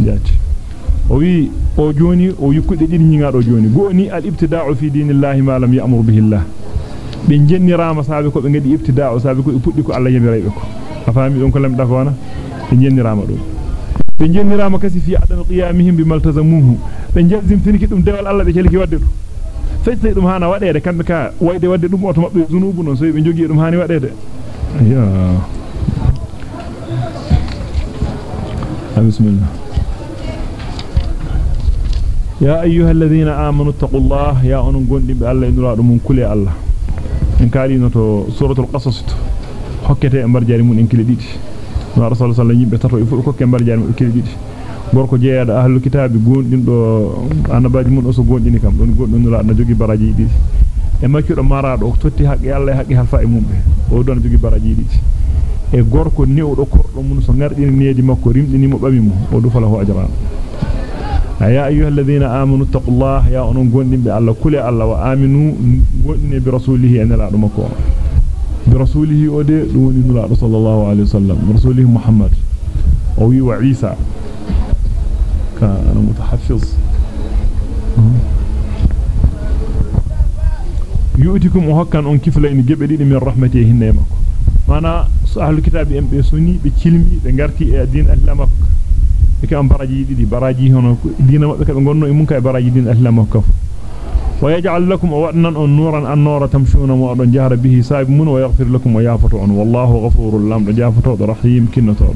جاتي أو يجوني أو يكون الدين ينعاد أو جوني. قوني الابتداع في دين الله ما لم يأمر به الله. Be jennirama saabe ko be ngadi ibtida'u saabe ko e puddi ko allah yamiraybe ko afami don ko lamda ko wana be jennirama do be jennirama kasi fi adam qiyamihim bi maltazamuhu be jazimtini ki dum dewal allah be kelki wadde dum fecce dum hana wadede kambe ka wayde wadde dum oto mabbe zunubu non so be jogi dum hani wadede ya bismillah ya ayyuhalladhina amanu taqullaha ya onon gondimbe Allah indura dum kule Allah en kaali no to suratul qasas hokkete e barjaari mun en kile didi no rasul sallallahu wasallam tato e fu ko ke barjaari mun kile didi gorko jeeyada ahlul kitabi gondindo annabaji mun o so gondini kam don gondon la na jogi baraji didi e makkido marado totti haqqi Allah e haqqi halfa e mumbe o don jogi baraji didi e gorko newdo kordo mun so ngardini needi makko rimdini mo bami mo o du fala ho ajran يا أيها الذين آمنوا اتقوا الله يا أنهم قلنا بألا كل ألا وآمنوا قلنا برسوله أن لا أرمكم برسوله أدي دون الله صلى الله عليه وسلم. برسوله محمد. أو يو عيسى. كان متحفظ. يؤتكم أهكا أن كيف لأن جبريل من رحمته هنا يمكم وأنا أهل الكتاب أم بيسوني بكلمي بنغاركي أدين ألمكم e e mabbe ka be gonno e mun kay baraji din ahlamak kaf wa yaj'al lakum awadnan an nuran an nura tamshuna wa don jahra bihi sa'ib mun wa yaghfir lakum wa yafatu an wallahu ghafurur lam jafato rahim kinnato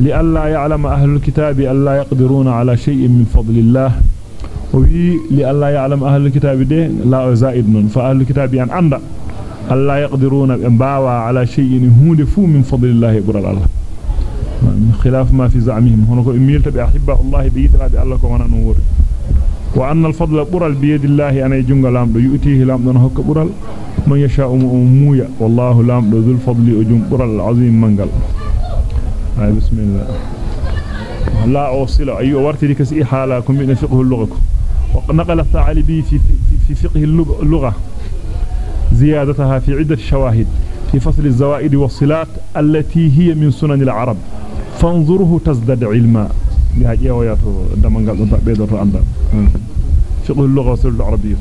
لئلا يعلم أهل الكتاب ألا يقدرون على شيء من فضل الله وفي لئلا يعلم أهل الكتاب ده لا زائد من فأهل الكتاب أن عند ألا يقدرون أن باوا على شيء هود فو من فضل الله يقول الله خلاف ما في زعمهم. هناك إميلت بأحبة الله بيدرى بألك وأنا نور. وأن الفضل برل بيد الله أنا يجنغ لامدو يؤتيه لامدو نهك برل من يشاء مويا. والله لامدو ذو الفضل أجم برل العظيم منقل هاي بسم الله. لا أوصل. أي ورتي كسي حالكم من فقه اللغة ونقل الثعلبي في, في, في فقه اللغة. زيادتها في عدة شواهد في فصل الزوائد والصلات التي هي من سنن العرب. فانظره تزداد علما. بهاجي وياتو فقه اللغة والصلة العربية.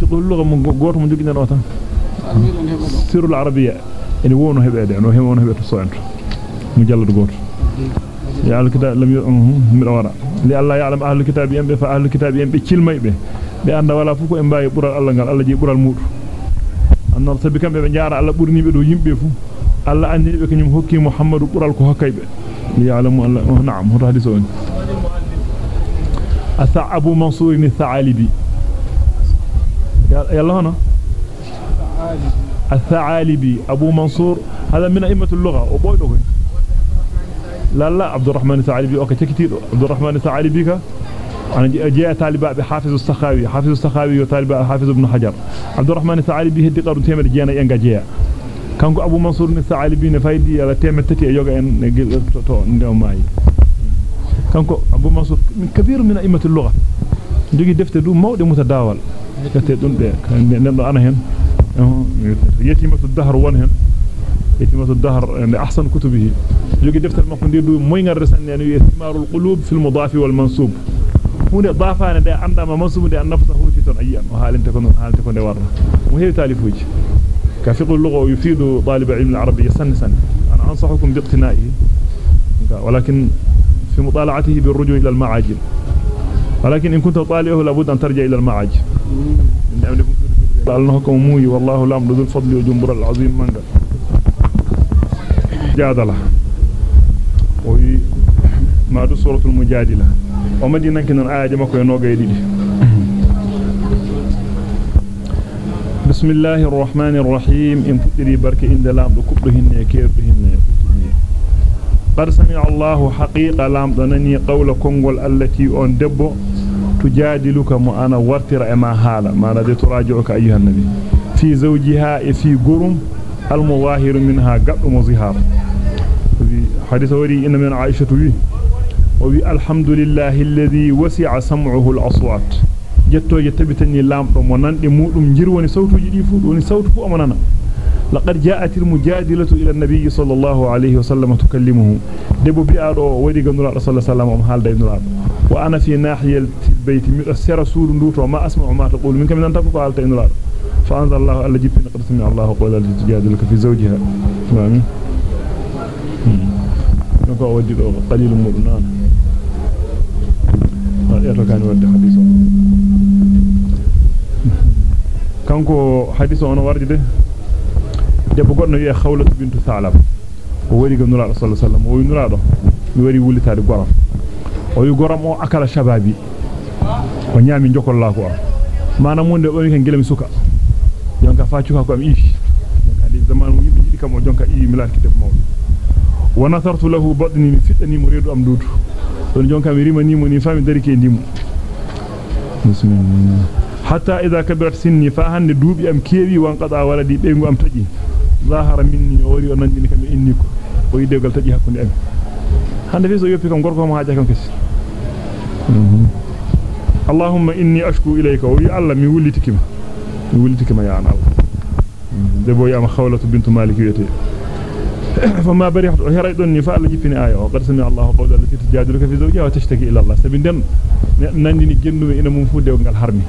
فقه اللغة من غوتو من جوغينا نوتا سير العربية. ene wono hebede no hemono hebete so ento mujallad goto al kitab lam mi wara li alla ya'lam ahlul kitab yambe fa ahlul kitab yambe cilmaybe بأن ولا فوق إن باي برا الله قال الله جبر المور أن الله سبكم بجارة الله برني بدو يبيفو الله أني بكن يمهك محمد برا الكهكيب ليعلموا الله نعم هو هذا سوين أثعب منصور من الثعالبي يلا أنا الثعالبي أبو منصور هذا من أئمة اللغة وبوي لا لا عبد الرحمن الثعالبي أوكي تكتير عبد الرحمن الثعالبي أنا جاء طالب بحافظ السخاوي. حافظ السخاوي وطالب حافظ ابن حجر. عبد الرحمن الثعالبي هدي قرن تيمر جينا ينجا جيا. كانكو أبو منصور الثعالبي نفايدي على تيمر تتي يوغا ان تو ماي كانكو أبو منصور من كبير من أئمة اللغة. defte du mawde mutadawal defte dum be kan nendo ana hen يتيمة الدهر ونهن يتيمة الدهر أحسن كتبه. جوجي دفتر ما كنت يدو موين الرسان يعني ثمار القلوب في المضاف والمنصوب. Hunde dafane de andama mansubu de annafsa huti ton ayyan o halinte ko non halte ko de warna mo heewi talifuji ka fiqhu lugha yufidu talib ilm al-arabi yasan san ana ansahukum bi iqtina'ihi ولكن في مطالعته بالرجوع إلى المعاجم ولكن إن كنت طالعه لابد أن ترجع إلى المعاجم لأنكم موي والله لا ذو الفضل وجنبر العظيم منغا جادلة وي ما دو سورة المجادلة ومدينة كنا آية مكو ينوغا يديدي بسم الله الرحمن الرحيم إن فتري برك إن دلام دو كبرهن يكيرهن قد سمع الله حقيقة لام دنني قول كونغول التي أن دبو تجادلك ما أنا ورتر إما حالا ما ندي تراجعك أيها النبي في زوجها في قرم المظاهر منها قبل مظهار حديث وري إن من عائشة وي وي الحمد لله الذي وسع سمعه الأصوات. je tabitani lamdo mo nande mudum jirwoni sawtuji di fu woni sawtu fu amanana لقد جاءت المجادلة إلى النبي صلى الله عليه وسلم تكلمه. دبو بيادو ودي غنورا رسول صلى الله عليه وسلم حال دينورا وأنا في ناحية البيت مؤثر سور ندوت وما أسمع ما تقول. منك من انت قال دينورا فأنزل الله على جبن قد سمع الله قول التي تجادلك في زوجها. تمام نكو ودي قليل مدنان يرو كان ودي حديث kanko hadith on wardi de debbo goddo wi'e khawlatu bintu salab o wari go nura sallallahu alaihi wasallam o wi nuraado mi wari wulitaade goram o wi goram o akala shababi o nyaami jokolla ko manam munde o wi kan gelami suka jonka fa cuka ko am ifi jonka di zaman yimbe jidi kam o jonka iwi mi laati debbo mawdo wa nasartu lahu badni mo reedu am duutu don jonka mi rimani mo ni fami dari ke bismillah hatta idha kabirat sinni fa hande duubi am keewi wan qada waladi beengu am taji zahara minni o wari o nandini kam inni ko o yidegal taji hakkunde am hande fi so yoppi kam gorko mo haaja kam kesi اللهم إني أشكو إليك وي الله مي وليتك مي وليتك ما يا الله دبو يا خولة بنت مالك فما بريحت هريدني فعل جفني آية وقد سمع الله قول التي تجادلك في زوجها وتشتكي إلى الله سبندن نندني جنو إن من فود ونgal harmi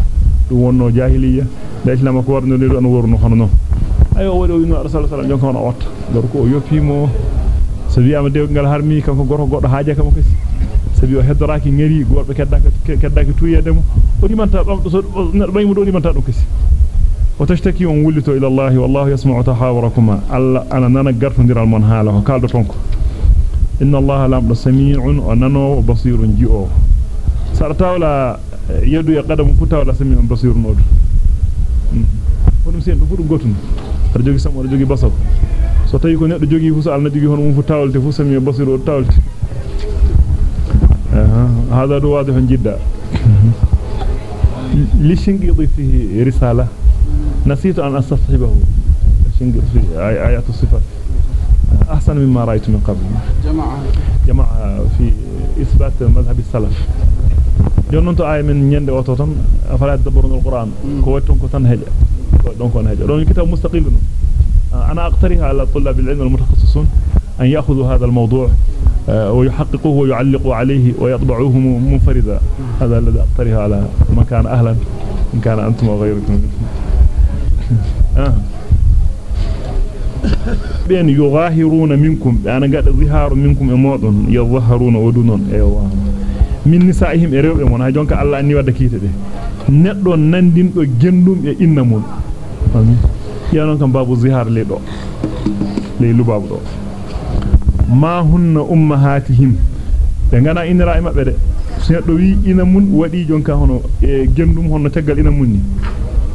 dum wonno jahiliya da islam ko warno do an worno hono non ayo wadi o yino rasul sallallahu alaihi wasallam otta gorko o yopimo so wi am dewgal harmi kanko gorko goddo haaje kam kasi sabi o heddoraaki ngari gorbe keddaka keddaka tuyedemo o rimanta bamdo so neddo وتشتكي وولته إلى الله والله يسمع تحاوركما. أنا نانا قرفن دير المنها له قال دفنك إن الله لم سميع وننو بصير جئوه سأرتاولا يدو يقدم فتاولا سميع بصير نود. ونمسين نفوت قوتن. رجوكي سمو رجوكي بصر. سوتايكو نيدو جوغي فوسا على نديغي هون موفو تاولتي فوسا مي بصيرو تاولتي أها هذا دو واضح جدا. ليش نقضي فيه رسالة؟ نسيت أن أستصحبه. آيات الصفات. أحسن مما رأيت من قبل. جماعة. جماعة في إثبات مذهب السلف. جننت آية من يند وطوطن أفلا يتدبرون القرآن. كويتون كتن هجا دون كون هجا دون كتاب مستقل أنا أقترح على طلاب العلم المتخصصون أن يأخذوا هذا الموضوع ويحققوه ويعلقوا عليه ويطبعوه منفردا. هذا الذي أقترح على من كان أهلا إن كان أنتم وغيركم آه. بأن يظاهرون منكم أنا قد ظهار منكم إموضن يظهرون ودونون أيوة من نسائهم إريوب إمون هجونك الله أني ودكيت به neɗɗo nandinɗo gendum e inna mun yanon kam babu zihar ley ɗo ley lubabu ɗo ma hunna ummahatihim be ngana inira e mabbe de seddo wi ina mun wadi jonka hono e gendum hono taggal ina munni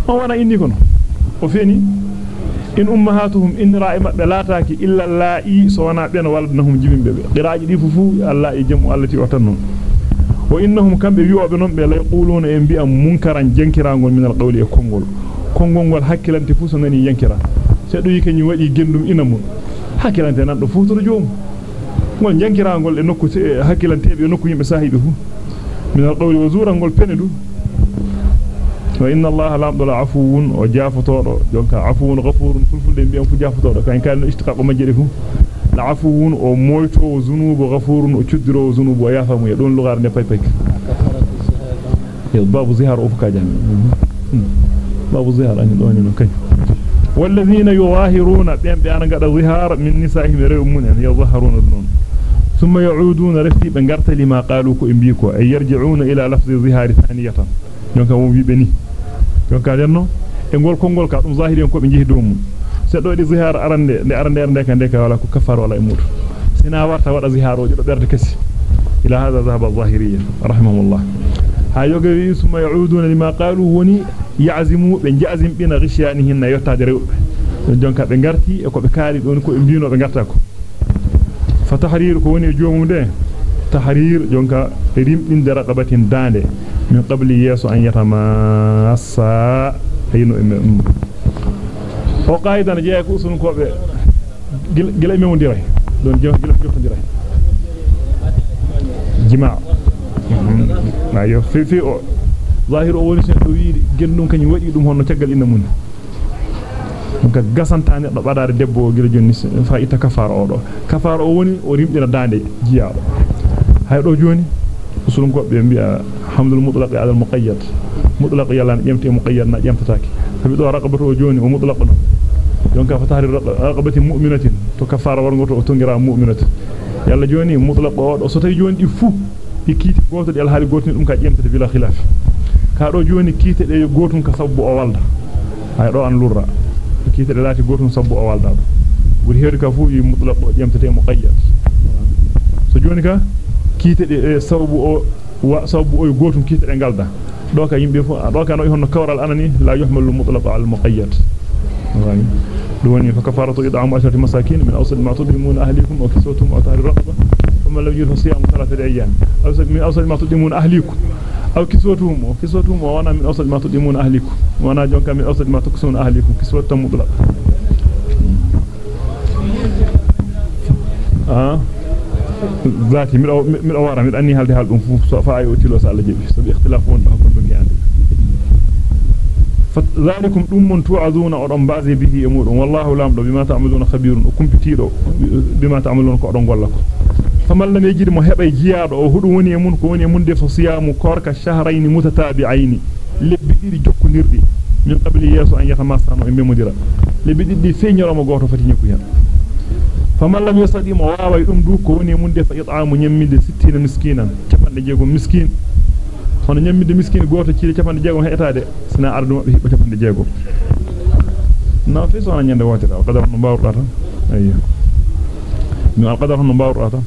on wana inni kono o feni in ummahatuhum inira e mabbe laataaki illa la'i so wana ben waldanahum jibimbe be qiraaji di fufu Allah e jamu Allah ti o tan non wa innahum kambe wi'obe non be lay quluna e bi'am munkaran jankirangol min alqawli e kongol kongol gol hakkilante fu so nani yankira seddo yi kany wadi gendum ina mun hakkilante nan do futuro joom ngol jankirangol e nokku hakkilantebe e nokku yimbe sahibe fu min alqawli wa zura ngol penedu wa inna allaha lamdo la afuwun o jaafotodo jonka afuwun ghafurun fulfulde mbi'am fu jaafotodo kan kan istiqaqo majjede fu la afuwun o moyto zunubu ghafurun o cuddiro zunubu yafamu ya don lugar ne pay pay babu zihar o fuka jami babu zihar an don non kay والذين يظاهرون بين بيان غدا ظهار من نسائهم ريومون يظهرون دون ثم يعودون رفتي بنغرت لما قالوا كو امبيكو اي يرجعون إلى لفظ ظهار ثانية donc won wiibe ni donc adenno e gol kongol ka dum zahiri en ko be jehi doom seddo di zihar arande de arande arande ka de ka wala ko kafar wala e mudu sina warta wada ziharoje do berde kasi ila hada dhahaba zahiriyya rahimahullah ha yoga wi suma yauduna lima qalu woni ya'zimu be jazim bina ghishanihin na yottade rewbe jonka be garti e ko be kaali don ko be biino be garta ko fa tahrir ko woni joomum de dande min qabli yeso an yatamassa hayno e o qaidan jeey ko usun ko be gila me wondiray don jeew gila joftondiray jima ayo fi fi o zahir o woni sen do wiidi gendum kany wadi dum honno tagal inna mun ka gasantane do badare debbo gila jonni fa ita kafara o do kafara o woni o rimdina dande jiyaado hay do joni usulum ko be bi'a hamdul mutlaq ala al muqayyad mutlaq yalla jemte muqayyad na jemtatake sabi do raqabatu joni o mutlaq no jonka fa tahrir raqabati mu'minatin to kafara war ngoto o tongira mu'minatin yalla joni mutlaq o do so tay joni di fu di kiti goto di al hali goto dum ka jemtata bila khilaf ka do joni kite de gotum ka sabbu o walda ay do an lurra kite de lati gotum sabbu o walda do buri heedu ka fu mutlaq o jemtata muqayyad so joni ka kite de sababu o wa sababu o gotum kite de galda do ka yimbe fu do ka no honno kawral anani la yuhmalu mutlaq al muqayyad wani doni fa kafaratu id'am asharati masakin min awsal ma tudhimun ahlikum wa kiswatuhum wa tahrir raqaba thumma lam yujid siyam thalathati ayyam awsal min awsal ma tudhimun ahlikum aw kiswatuhum wa kiswatuhum wa wana min awsal ma tudhimun ahlikum wana jonka ذاتي من أو من أني هل ده هل فاي وتلو سأل جبي سبي اختلافون بحكم بني عندك فذلكم دم توعدون أرم بعض به أمور. والله لا أمر بما تعملون خبير. وكم بتيرو بما تعملون كأرم لكم فمن لم يجد مهبة جياد أو هدو وني يمون كوني يمون دي فصيام كورك الشهرين متتابعين. لبدي جوكو نيردي. من قبل يسو أن يتماسانو إمي مديرا لبدي دي فينيرا مغوتو فتنيكو يعني faman lam yastadi mo waaway dum du ko woni mun defa it'amu nyamminde 60 miskinan capande jeego miskin hono nyamminde miskin goto ci capande jeego heetaade sina ardu mabbe hibba capande jeego na fi sona nyande wotira qadar no bawrda tan ayyo mi al qadar no bawrda tan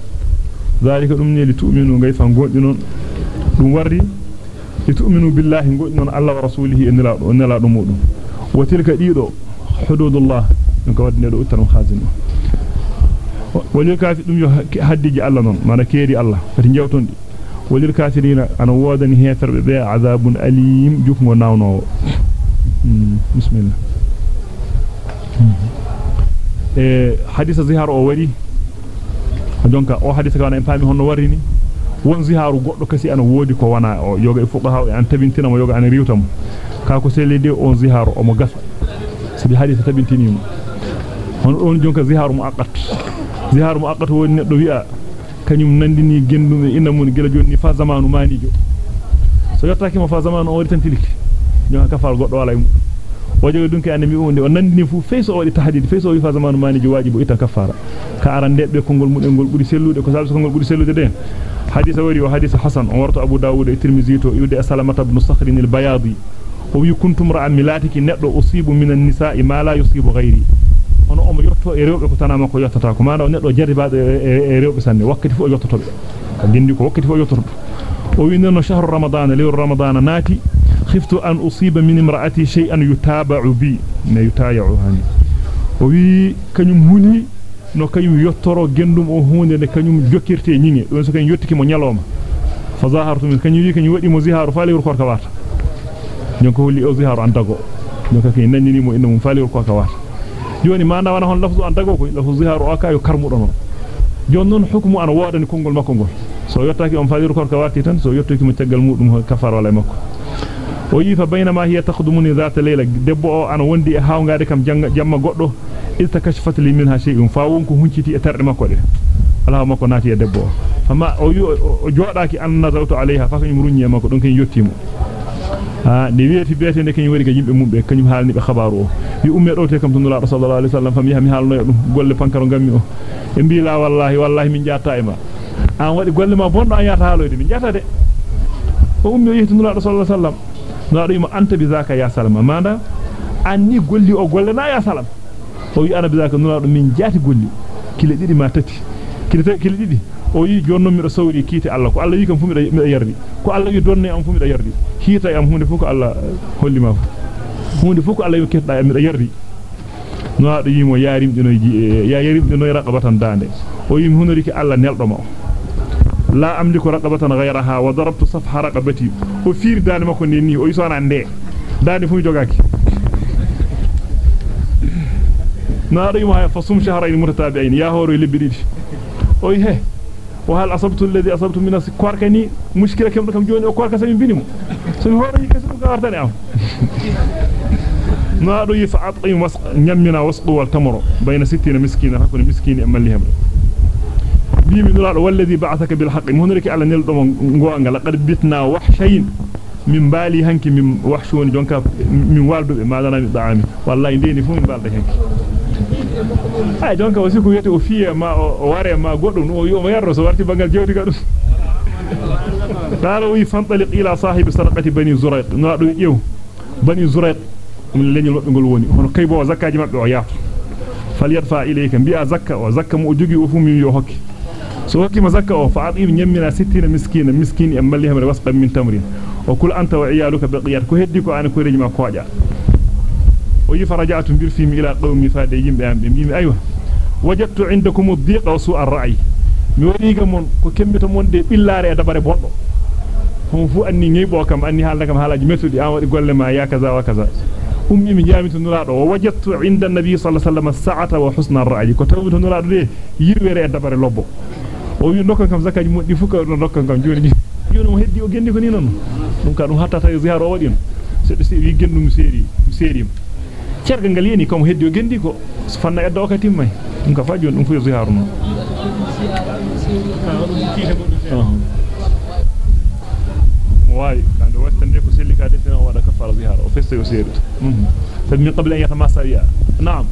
zalika dum ne li tu'minu ngay fa gondi non dum warri li tu'minu billahi gondi non allah wa rasulihi enila do enila do mudum wa tilka dido hududullah ko wadne do uttan khazin walil kafi dum yo haddiji Allah non mana keeri Allah fati jewtondi walil kafirina ana wodani heferbe be azabun alim jukmo nawno bismillah e hadisa zihar o wari donka o hadisa kana en pami honno warini won ziharu goddo kasi ana wodi ko wana o yoga e fuqaha en tabintina mo yoga ana riwtam ka ko selede on ziharu o mo gafa sabi hadisa tabintinimo hono don jonka ziharu muaqqat zihar muaqqat woni neddo wi'a kanyum nandini gendum e ina mun gela jonni fa zamanu manijo so yottaki mo fa zamanu o wari tan tiliki jonka kafal goddo wala mu o jogi dunki ande mi wonde o nandini fu feyso o wadi tahdid feyso wi fa zamanu manijo wajibu ita kafara ka arande be kongol mudel gol buri sellude ko sabi kongol buri sellude den hadisa wari o hadisa hasan on warto abu dawud e tirmizi to yude salamata ibn sakhr al bayadi o wi kuntum ra'an milatiki neddo usibu minan nisa'i ma la yusibu ghairi hono omo yotto e rewbe ko tanama ko yottata ko maana neddo jarribaade e rewbe sanne wakkati fu o yottoto be ka dindi ko wakkati fu o yottoto o wi nano shahru ramadan liw ramadan naati khiftu an usiba min imraati shay'an yutaba'u bi ne yutayu hani o wi kanyum huni no kanyum yottoro gendum o hunde ne kanyum jokkirte nyinge don so kanyum yottiki mo nyaloma fa zahartu min kanyum wi kanyum wadi mo ziharu fali ko ka wata jonko holli o ziharu andago jonka kay nannini mo inna mum fali ko ka wata joni mana wana hon lafzu an dago ko lafzu ziharu aka yo karmudo non jon non hukmu an wodani kongol makko gol so yottaki on faliru korka wati tan so yottaki mo taggal mudum kafara wala makko o yi fa baynama hiya takhdumuni zata layla debbo o ana wondi e hawngade kam jamma goddo ilta kashfat li minha shay'un fa wonko hunciti e terde makko de ala makko naati e debbo o fama o jodaaki an nazawtu alayha fa kanyum runyi makko don ken yottimo ha de wieti beete ne kanyum wari ga yimbe mumbe kanyum haalni be khabaru o wi umme do te kam tunula sallallahu alaihi wasallam fami mi haalno dum golle pankaro gammi o e mbi la wallahi wallahi min jaata e ma an wadi golle ma bondo an yata haaloyde min jata de o ummi o yehi tunula sallallahu alaihi wasallam do mo anta bi zaka ya salama manda anni golli o golle na ya salam o wi ana bi zaka nula do min jaati golli kile didi ma tati kile kile didi o yi jonno mi do sawri kiite Allah ko Allah yi kam fu mi do yardi ko Allah yi donne am fu mi do yardi hiita am hunde fu ko Allah holli ma hunde fu ko Allah yi ketda am mi do yardi no do yimo yarim dino ya yarim dino raqabatan dande o yimi hunori ki Allah neldo ma la amliku raqabatan ghayraha wa darabtu safha raqabati o fiir dande mako ni o yisona nde dande fu jogaaki نار يوم فصوم شهرين متتابعين يا هورو لبريد oy he وهل أصبت الذي أصبت من السكر كني يعني مشكلة كم لكم جوني أكوار كسبين بنيم سنهور يكسب كارتان يعم نار يفعطين وسق نمنا وسق والتمر بين ستين مسكين هكون مسكين أما لهم بي من رأى والذي بعثك بالحق. مهن لك على نيل طمع غوانغا لقد بيتنا وحشين. من بالي هنك من وحشون جونكا من والد ما دعامي. والله يديني فو من بالي هنك ay jonka wasi ko yete o fiya ma o ware ma goddo no yo mo yarro so warti bangal jewti gadum daro wi fantaliq ila sahibi sadaqati bani zurayq no do yew bani zurayq min lenyol mabbe gol woni hono kaybo zakaji mabbe o yaatu falyadfa ilayka bi'a zakka wa zakka mo jogi o fu mi yo hokki so hokki ma zakka o fa adim nyammina 60 miskina miskini am malli hamre wasqan min tamrin wa kul anta wa iyaluka baqiyat ko heddi ko an ko reji ma ويفرجعت برسيم إلى قومي فاديين بأم بمبيم أيوه. وجدت عندكم الضيق وسوء الرأي. نوريك من كمية من دي إلا رأي دبار بوضو هم فو أني نيبوكم أني حالكم حالاج مسودي. آه، أمر يقول لما يا كذا وكذا. أمي من جامعة النرار ووجدت عند النبي صلى الله عليه وسلم الساعة وحسن الرأي. كتبت النرار ليه يروي رأي دبار لبو oyu nokkan kam zakaji moddi fuka do nokkan kam joni joni mo heddi o gendi ko ni non dum ka dum hatta tay ziharo wadin se be se wi gendum seri serim cerga ngal yeni kam heddi o gendi ko fanna edda o ka timmay dum ka faji on dum fu ziharo non واي كان وقتن wada kafara zihar o feste o seedu fa min qabla an yatamassa ya na'am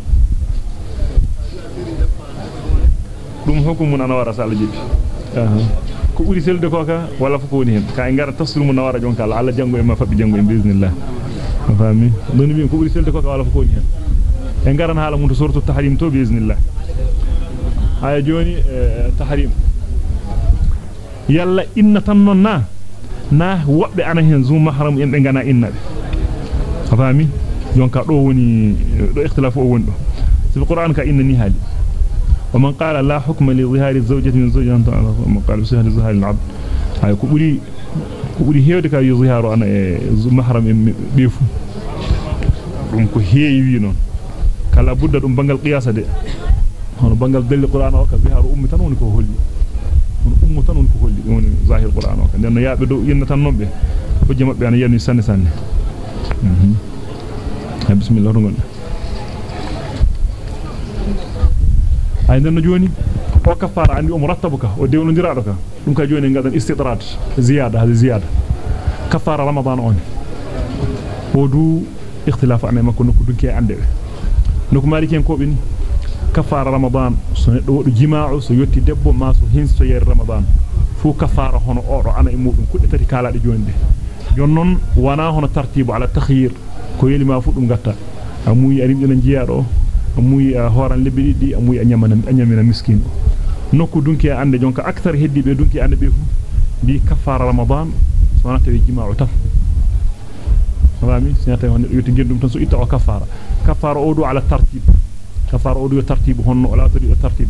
dum hukumun ana wara sala jibi ko buri selde ko ka wala fu ko woni hen ka ngara taslumu nawara jonka alla jango e ma fabbi jango e biznillah فهمي من بين كبر سلتك وقال فكوني هنا إن قرن هذا من تصورة التحريم تو بإذن الله. هاي جوني آه، تحريم يلا إن تنونا نا. وقب أنا هن زوم محرم إن بين جنا إن فهمي يوم كروني آه، اختلاف أوله في القرآن كإن النهالي ومن قال لا حكم لظهار الزوجة من زوجها أنت على من قال لظهار الزهار العبد. هاي كبري كبري هيودي كا يظهر أنا محرم بيفو dum ko heewi non kala budda dum bangal qiyasa de hono bangal dalil qur'an o ka ziharu ummi tan woni ko holli hono ummu tan woni ko holli woni zahir qur'an o ka den yaabe do yenna tan nombe hojje mabbe ana yenni sanne sanne mhm bismillah rungon ay den joni o kafara andi o murattabuka o dewnondirado ka dum ka joni ngadan istidrad ziyada hadi ziyada kafara ramadan on hodu ikhtilaf amema ko nokku dunki ande be nokku maliki en ko bini kafara ramadan so neddo wodu jimaa'u so yotti debbo ma so hinso yer ramadan fu kafara hono odo ana e mudum kudde tati kalaade joni de jonnon wana hono tartibu ala takhyir ko yeli ma fu dum gatta amuyi arimdina jiyaado amuyi horan lebbi didi amuyi anyamana anyamina miskin bi kafara ramadan so wana tawi jimaa'u tan fami sinata wonde yotti gendum tan so itta o kafara kafara o do ala tartib kafara o do tartib honno wala to do tartib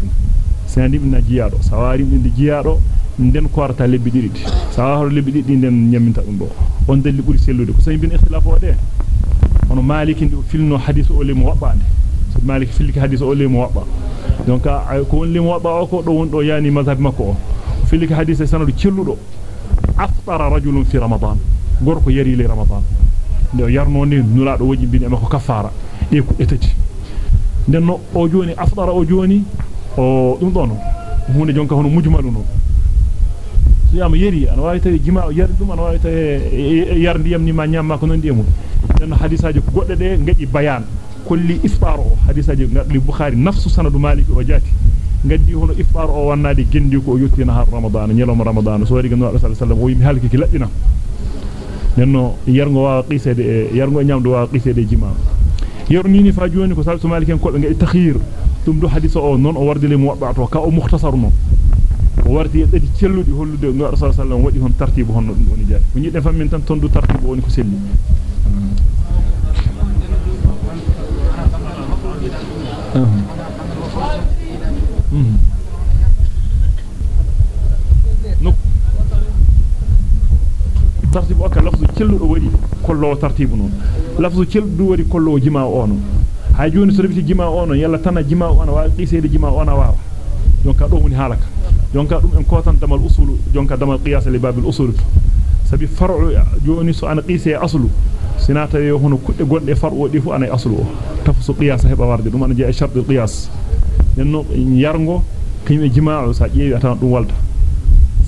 sandi min jiyaado sawari min jiyaado den korata lebbi didi sawaro lebbi didi den nyaminta dum do on dalli buri sellude ko say bin ikhtilaf o de hono maliki ndi filno hadith o le mo hadith o le mo wabba donc ko won wabba o ko do won do yani mazhab makko o filki hadith sanadu celludo aftara rajulun fi ramadan gorko yari le ramadan nde yarno ni nulaado wajibini ma ko kafara e ko etati den no o joni afdara o joni o dum don hunde jonka hono mujmalu no so yama yeri ana wawi tawi jima yari dum ana wawi tawi yar ndiyam ni ma nyamma ko non ndiyam den hadisaaji godde de ngaji bayan kolli iftar o hadisaaji ngadli bukhari nafsu sanadu maliki o jati gaddi hono iftar o wannade gendi ko yottina har ramadan nyelom ramadan so wari gando sallallahu alaihi wasallam o yimi halki ki laddina nenno yargo wa qisede e yargo nyamdo wa qisede jima yornini fa joni ko salatu maliken ko be ngi takhir dum do hadisa o non o wardile mu wadda to ka o mukhtasar non o wardi e dadi celludi hollude rasul sallallahu wadi hon tartibu dum woni jaay ko nyide fammin tan ton du tartibu woni ko selli lafzu celludo wadi kollo tartibu non lafzu celludo wadi kollo jima ono ha joni so rebiti jima ono yalla tan jima ono wa qisede jima ono waawa jonka do woni halaka jonka dum en kotan damal usul jonka damal qiyas li babil usul sabi far'u joni so ana qise aslu sinata yo hono kudde gonde far'u di fu ana aslu o tafsu qiyas heba warde dum ana je shart qiyas nenno yargo kayme jima'u sa jeewi atan dum walta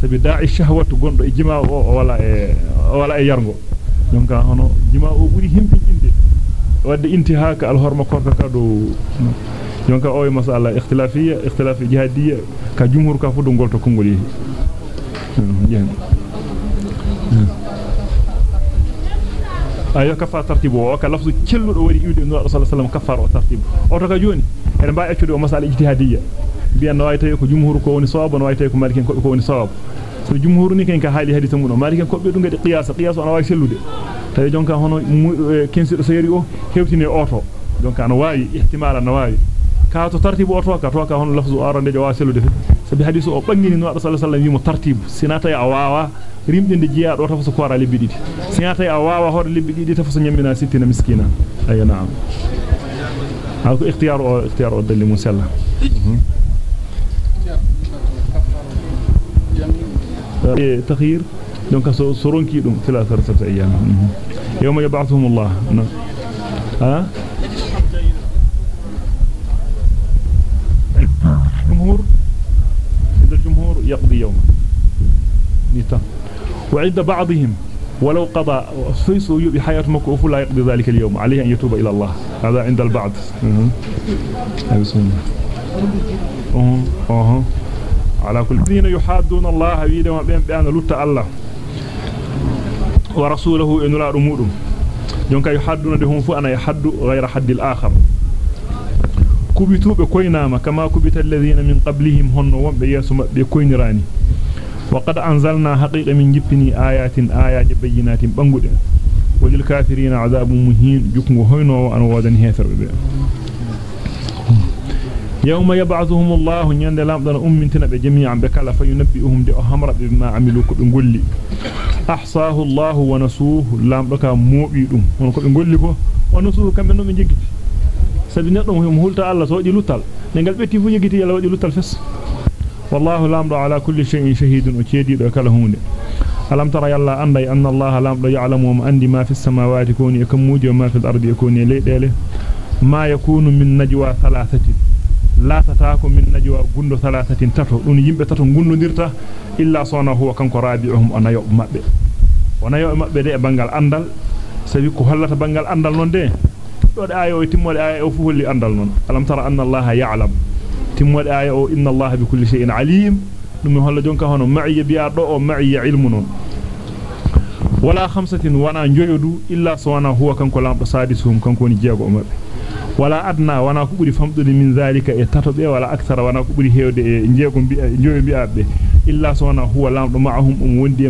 sabi da'i shahwatu gondo e jima'u o wala e wala e yargo jonka hono jima'u buri himpinde wadde intihaka al horma korka ka do jonka o masala ikhtilafiyya ikhtilafi jihadiyya ka jumhur ka fudu golto kongol yi ayo kafa tartibu o ka lafzu celludo wari iwde no rasul sallallahu kafar o tartibu o to ka joni en ba accude o masala ijtihadiyya biyan no wayta ko jumhur ko woni sawab no wayta ko malikin ko ko woni sawab so jumhur ni ken ka haali hadith mun malikin ko be dum ngadi qiyas qiyas on wawi sellude tawi jonka hono kensido so yari o hewtine oto jonka no wawi ihtimala no wawi ka to ka hono lafzu arande jo wawi sellude sabi hadith o bangini no rasul sallallahu alaihi wasallam yimo tartibu sinata ya wawa rimdinde jiya do tafaso ko ara lebbi didi sinata ya wawa hor lebbi didi tafaso nyamina sittina miskina ay na'am hako ikhtiyar o ikhtiyar o dalli musalla تغيير دونك سورونكي دوم ثلاثة أيام يوم يبعثهم الله ها عند الجمهور يقضي يوما. نيتا. وعند بعضهم ولو قضى. فيس بحياة مكوف لا يقضي ذلك اليوم. عليه أن يتوب إلى الله. هذا عند البعض. على كل الذين يحادون الله ويدما بين بأن لوت الله ورسوله ان لا رمودم دونك يحادون دهم فو أنا يحد غير حد الآخر. كبتوب كويناما كما كبت الذين من قبلهم هن ومبه يسم بكوينراني. وقد أنزلنا حقيقة من جبني آيات آيات بينات بانغودن وللكافرين عذاب مهين. جكو هينو ان ودن هيفر به يوم يبعثهم الله نيند لامدن امنتنا بجميعا بكلا فينبئهم دي همر بما عملوا كبن غولي أحصاه الله ونسوه ko be golli ko ونسوه no be jigiti sabi neddo mo hulta Allah so di lutal ne gal betti fu jigiti yalla wadi lutal fes wallahu lamdu ala kulli shay'in shahidun o cedi do kala hunde alam tara yalla anday anna Allah lamdu ya'lamu ma andi ma fis samawati kuni kam muji ma fil ardi kuni leydele ma yakunu min najwa thalathatin laatataako min najwa gundo thalathatin tato dun yimbe tato gundodirta illa sona huwa kanko rabi'uhum onayo mabbe onayo mabbe de e bangal andal sabi ko hollata bangal andal non de do de ayo timmode ayo o fu holli andal non alam tara anna allaha ya'lam timmode ayo o inna allaha bi kulli shay'in alim dum holla jonka hono ma'iya bi'a do o ma'iya ilmu non wala khamsatin wana njoyodu illa sona huwa kanko lamdo sadisuhum kanko woni jeego mabbe wala adna wana ko buri famdude min zalika e tatobe wala akthara wana ko buri hewde e jeegom bi joyo bi'abe illa sona huwa lamdo ma'ahum um wondi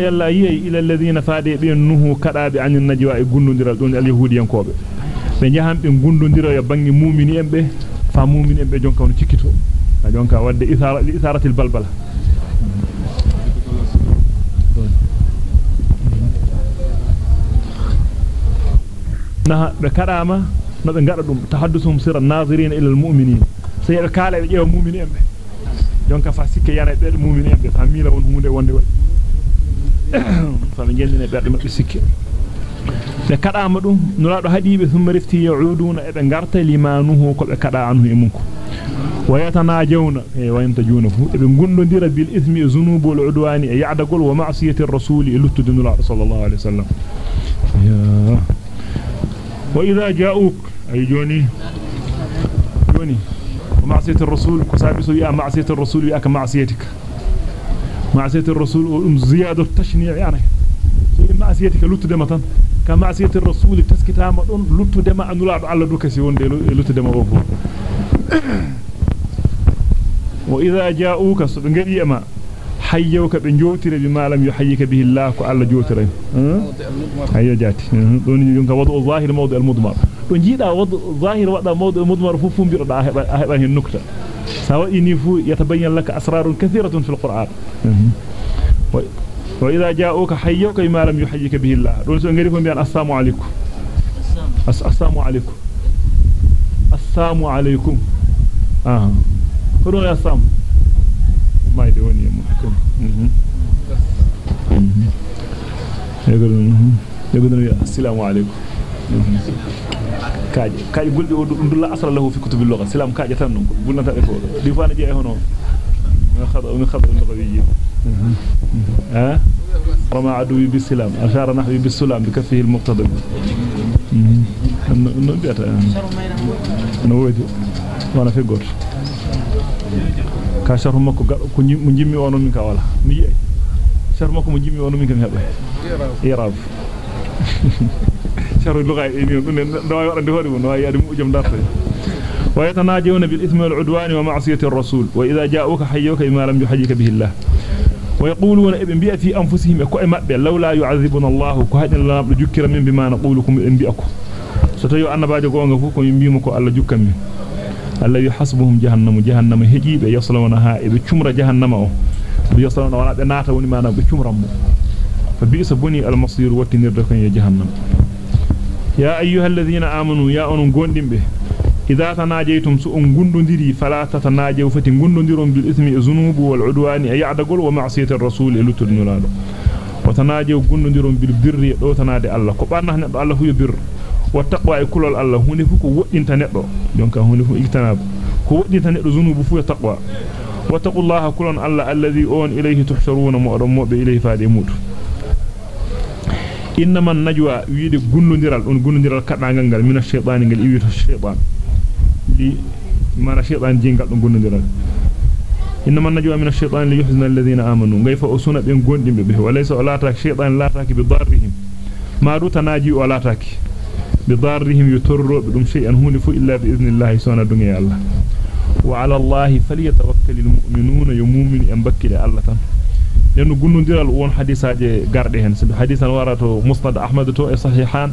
yalla yi ila alladhina faade be nuhu kadaabe an najwa e gundondiral don al yahudiyankobe be jahan be gundondira ya bangi mu'mini embe fa mu'mini embe jonka on cikkito jonka wadde isara li isaratil balbala na be kadama no be ngada dum tahaddusum sirra nazirin ila al mu'minin sey be kala be jeewa mu'mini embe jonka fa sikke yana be mu'mini embe fa mila won hunde wonde wadi fa be jendine be mabbe sikke be kadama dum nulaado hadibe thumma rifti yauduna e be garta limanuhu ko be kada anhu e munko ويتناجون وينتجون ابن غندندير بالاثم ذنوب والعدوان يعدغل ومعصيه الرسول لتدن الله صلى الله عليه وسلم يا واذا جاءوك اي جوني جوني ومعصيه الرسول كسابس يا معصيه الرسول يا كمعصيتك معصية الرسول أم زياده التشنيع يعني. معصيتك لتدم متن كمعصيه الرسول تسكتama don luttudema anulado Allah dukasi wonde luttudema o fu وإذا جاءوك سبنجري أما حيوك بنجوتر بما لم يحييك به الله كألا جوتر. هيا جاتي. دون يونك وضع الظاهر موضع المضمر. دون جيدا وضع ظاهر وضع موضع المضمر ففهم برد أهبه النكتة. سواء نفو يتبين لك أسرار كثيرة في القرآن. وإذا جاءوك حيوك بما لم يحييك به الله. دون سبنجري فهم بأن السلام عليكم. السلام. عليكم. السلام عليكم. آه. كرون يا سام ما يدوني ممكن يقولون السلام عليكم في كتب اللغة سلام كاجي تان نون بولنا تابي فوق دي فانا جي هونو من خطا من رمى عدوي بالسلام اشار نحوي بالسلام بكفه المقتضب أنا ودي وأنا في غور ka sharhu makko ko mo jimmi wono min ka wala mi yi sharhu makko mo jimmi wono min kam heba irab sharhu lugha e do hore mu jam darto wa yatanajuna bil ithmi wal udwan wa ma'siyati ar-rasul wa idha ja'uka hayyuka bima lam yuhayyika bihi Allah wa yaquluna ibn bi'a fi anfusihim ko e mabbe lawla yu'adhibuna Allah ko hadin la nabdo jukkira min bima naqulukum en الذي حسبهم جهنم جهنم هجيب يصلونها إذا كمر جهنم يصلونها ولا تنعتون ما نبي كمر فبئس بني المصير وكن الرقين جهنم. يا أيها الذين آمنوا يا أنهم قوندين به. إذا تناجيتم سؤون قندون ديري فلا تتناجيوا فتن قندون ديرون بالإثم الزنوب والعدوان أيعد قول ومعصية الرسول إلو ترنو لانو وتناجيوا قندون ديرون بالبر لو تنادي الله. قبعنا هنا الله يبر wattaqwa e kulol Allah hunde fu ko woddinta neddo jonka hunde fu igtanab ko woddinta neddo zunubu fu e taqwa wattaqullaha kulon Allah alladhi on ilayhi tuhsharuna mu'adam mobe ilayhi faade mudu innama najwa wiide gunnodiral on gunnodiral kadangal gal mina shaytan gal iwito shaytan li mana shaytan jingal don najwa mina shaytan li yuhzina alladhina amanu ngayfa usuna ben gondimbe be walaysa alata shaytan lataki bi darrihim ma du tanaji walataki بضارهم يتروا بدم شيئا هون فو إلا بإذن الله سونا دنيا الله. وعلى الله فليتوكل المؤمنون يمومن أنبكل الله تن. لأنه قلنا ندير الأون حديثة قرده هن سبب حديثا وراته مصند أحمد تو صحيحان.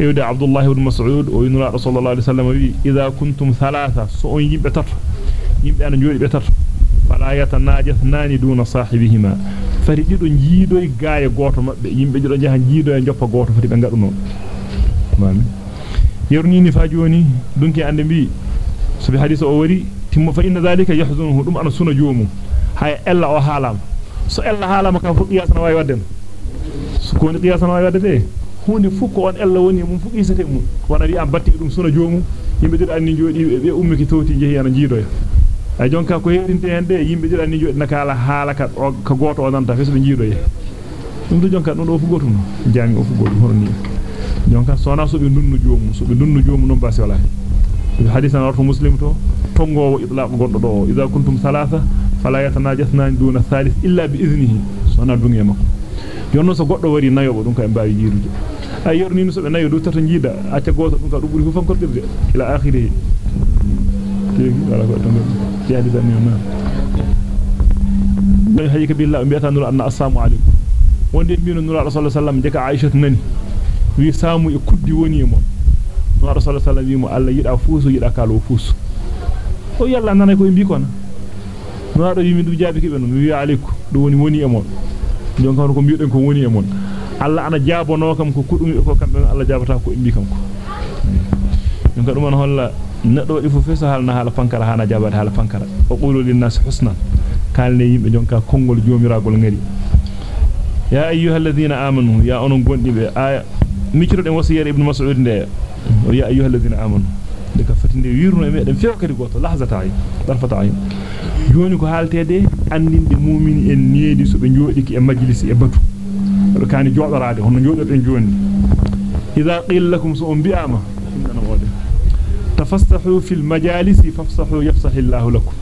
يودع عبد الله بن مسعود وينرى رسول الله عليه وسلم إذا كنتم ثلاثة سؤون يبتر يبقى أنا جوي بتر. فلا يتناجثنان دون صاحبهما. فريدو جيدو غايه غوتو مabbe yimbe jido jaha jiido e mami yarnini fa joni dunki ande bi so bi hadith o wari timmo fa inna zalika yahzunuhu dum ana suna joomu hay ella o halama so ella halama ka fu qiyasna way wadden so ko ni qiyasna way wadde hunde fu ko on ella woni mum fu qisate mum wana wi am batti dum suna joomu yimbe dir anni jodi be ummiki tawti jehi ana jiidoya ay jonka ko herinte hende yimbe dir anni jodi nakala halaka ka goto onanta feso be jiidoya dum do jonka dum do fu gotum jami o fu gotum hono ni jonka sona so be dunnu joomu so be dunnu joomu non basi wala hadithan warto muslim to tongowo idlaq goddo do idha kuntum thalatha fala yatanajasna duna thalith illa bi idnihi sona dungiya makko jonno so goddo wari nayobo dum ka en baawi jirude ay yorni so be nayo do tata jiida acca goto dum ka dum buri fu fankordirde ila akhirih tegi wala ko tan jadi dan ni na bay hayka billah biyata nur anna assalamu alaykum wonde mbino nura rasul sallam deka aisha nani wi samu e kuddi woni e mon nura rasul sallam wi mo alla yida fuusu yida kalo fuusu o yalla nana ko mbi kono nura do yimi dum jaabi kibe no wi alaykum do woni woni e mon jonka ko mbiiden ko woni e mon alla ana jaabono kam ko kudumi ko kambe alla jaabata ko mbi kam ko jonka dum on holla neddo wadi fu fesa halna hala fankara hana jaabata hala fankara o qulu lin nas husnan kalne yimbe jonka kongol joomiragol ngari ya ayyuhalladhina amanu ya onon gondibe aya mikiro den wasiyar ibn mas'ud de ya ayyuhalladhina amanu de ka fatinde wirno e meden fewkati goto lahzata ay darfata ay joni ko haltede andinde mu'mini en needi so be jodiki e majlisi e batu do kani jodorade hono jododen joni idha qila lakum su bi'ama tafassahu fil majalisi fafsahu yafsahu Allahu lakum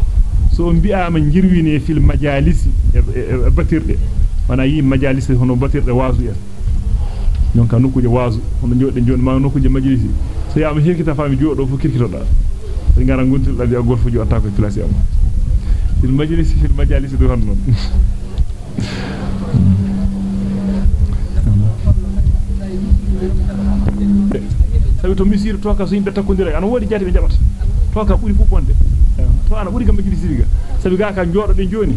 so bi'ama jirwine fil majalisi e batirde wana yi majalisi hono batirde wazu en donc nokuje wazu hono jodde joni ma nokuje majlisi so yaama hirkita fami jodo fu kirkitoda so ngara gontirda bi agol fu jotta ko place am fil majlisi fil majalisi do hon non sabi to misir to ka so yimbe takkondira ana wodi jati be jabata to ka buri fu bonde to ana buri kam majlisi diga sabi ga ka jodo de joni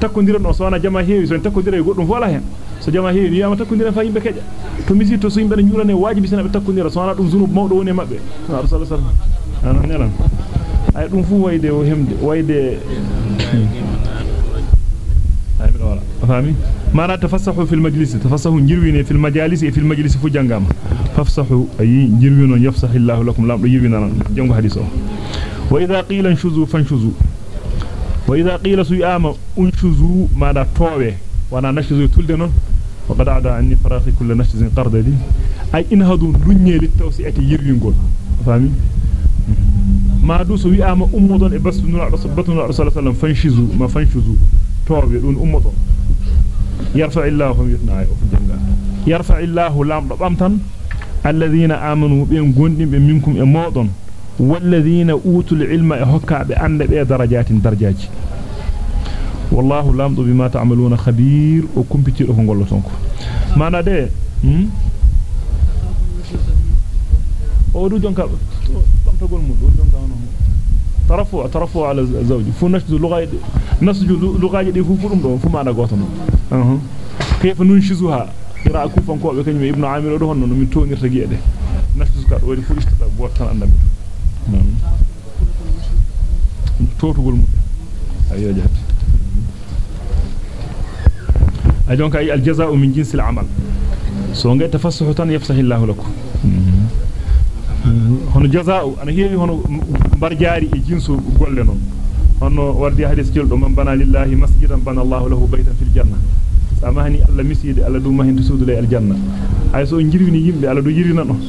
takkondira no so wana jama heewi so takkondira e goddum wala hen so jama heewi yama takkondira fa yimbe keja to misir to so yimbe nyurane wajibi sina be takkondira so wana dum zunub mawdo woni mabbe rasulullah sallallahu alaihi wasallam ay dum fu wayde o hemde wayde ay mi wala fami mana tafassahu fil majlis tafassahu jirwine fil majalis e fil majlis fu jangama fafsahu ay jirwino yafsahillahu lakum lamdo yirwina jango hadiso wa idha qila shuzu fanshuzu wa idha qila suyama unshuzu mana towe وأنا نشز تولدن وقد عدا عني فراخي كل نشز قرد دي أي إن هادو نونيه للتوسيعه يرينغول فاهمين؟ ما دوسو وي أما امودون بس بن الله رسول الله صلى الله عليه وسلم فنشزو ما فنشزو توبي دون امودون يرفع الله يثنى يرفع الله لام بامتن الذين آمنوا بين غوندين منكم امودون والذين أوتوا العلم هكا بأن درجات درجات. Wallahu lamdo bima ta'maluna khabir o kumpitido ko golloton ko mana de hmm o du jonka bamtagol mum do jonka hono tarafu tarafu ala zawji fu nasju lugha nasju lugha di fu fu dum do fu mana goto non uh kayfa nunshizuha ira kufan ko be kanyum ibnu amir do honno mi tonirta giede nasju ka wadi fu istata goto tan andami totugol mum ayo jatti أدونك أي الجزاء من جنس العمل. سواء قد تفسحة تاني يفسح الله لكم. هنا جزاء أنا هي هنا برجاري جنس قولنا هنا وردي حديث كيلو من بنى لله مسجدا بنى الله له بيتا في الجنة. سامحني الله مسجد الله دوما هندسود لي الجنة. أي سواء جريني يمبي الله دو جرينا نحن.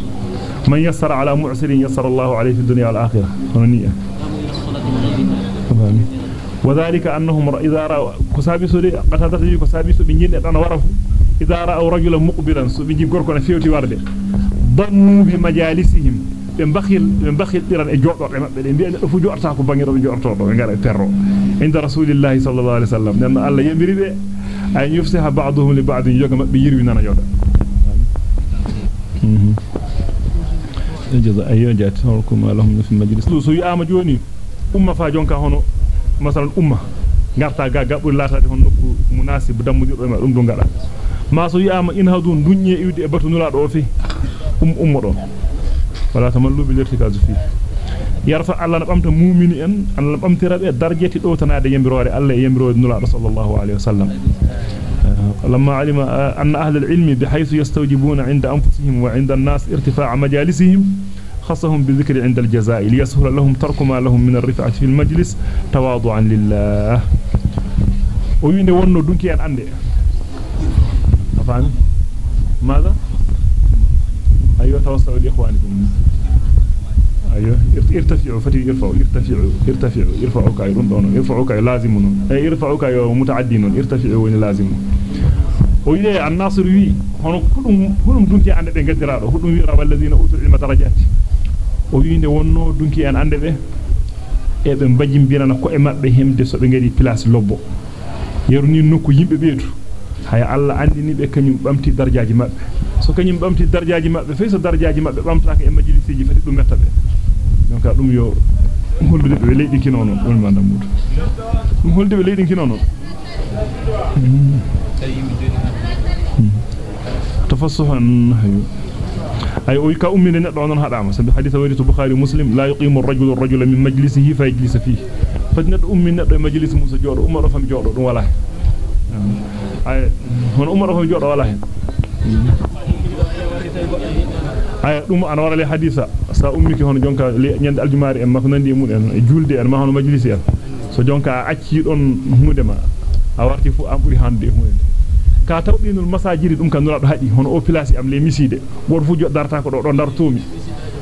من يسر على معسر يسر الله عليه في الدنيا والآخرة. هنا نية. وذلك أنهم إذا رأوا كسابيسو دي قتادات يجي كسابيسو بنجين أنا ورفو. إذا رأوا رجلا مقبلا سو بنجي قركونا فيوتي وارده ضنوا بمجالسهم. بمبخل بمبخل إيران إجوعتوا عقيمة بلين بيأن أفو جوعتاكو بانيرو بجوعتوا عقيمة بلين بيأن عند رسول الله صلى الله عليه وسلم. لأن الله يمري بي أن يفسح بعضهم لبعض. يجوك ما بيجيروا إنا جوعتا جزاء أيها جاءتهم لكم لهم في المجلس سوي آم جوني أم فاجون كهونو masalan umma garta ga gabbul latade hon nokku munasib dammudirdo ma dum do ngada ma so yi'ama in hadun dunye iwde e batu nula do fi um ummo don wala tamallu bil irtikazu fi yarfa alla na bamta mu'mini en alla bamtira be darjeti do tanade yembirore alla e yembirode nula sallallahu alaihi wasallam لما علم أن أهل العلم بحيث يستوجبون عند أنفسهم وعند الناس ارتفاع مجالسهم خصهم بالذكر عند الجزاء ليسهل لهم ترك ما لهم من الرفعة في المجلس. تواضعا لله. وين ونو دونكي أن أندي. فاهم ماذا؟ أيوه توصلوا لإخوانكم. أيوه ارتفعوا فتي يرفعوا ارتفعوا ارتفعوا يرفعوا كاي دون يرفعوا كاي لازمون أي يرفعوا كاي متعدين ارتفعوا وين لازم an-nasr wi hono kudum kudum dunki ande be gaddiraado hudum wi walladina utul ilma darajati o wiinde wonno dunki en ande be e be bajimbirana ko e mabbe hemde so be ngadi place lobbo yeruni nokku yimbe beetu hay alla andini be kanyum bamti darjaaji mabbe so kanyum bamti darjaaji mabbe fe so darjaaji mabbe bamtaaka e majlisiji fati dum metta be donc dum yo holdude be leydi kino non dum mandam mudu dum holdude be leydi kino non tafassuhan hayu la yuqimu ar-rajulu ar-rajula min majlisihi fa yajlisa fihi fa neddo ummi neddo e majlis musa jodo umma do fam jodo dum wala ay hono umma do fam jodo wala hen ay dum ana wara le hadisa sa ummiki hono jonka nyande aljumari en mako nandi mun en e julde en ma hono majlisi en so jonka acci don hunde ma a warti fu am buri hande hunde ka tawdinul masajiri dum kan nulaado hadi hono o place am le miside wor fu joddarta ko do do dartumi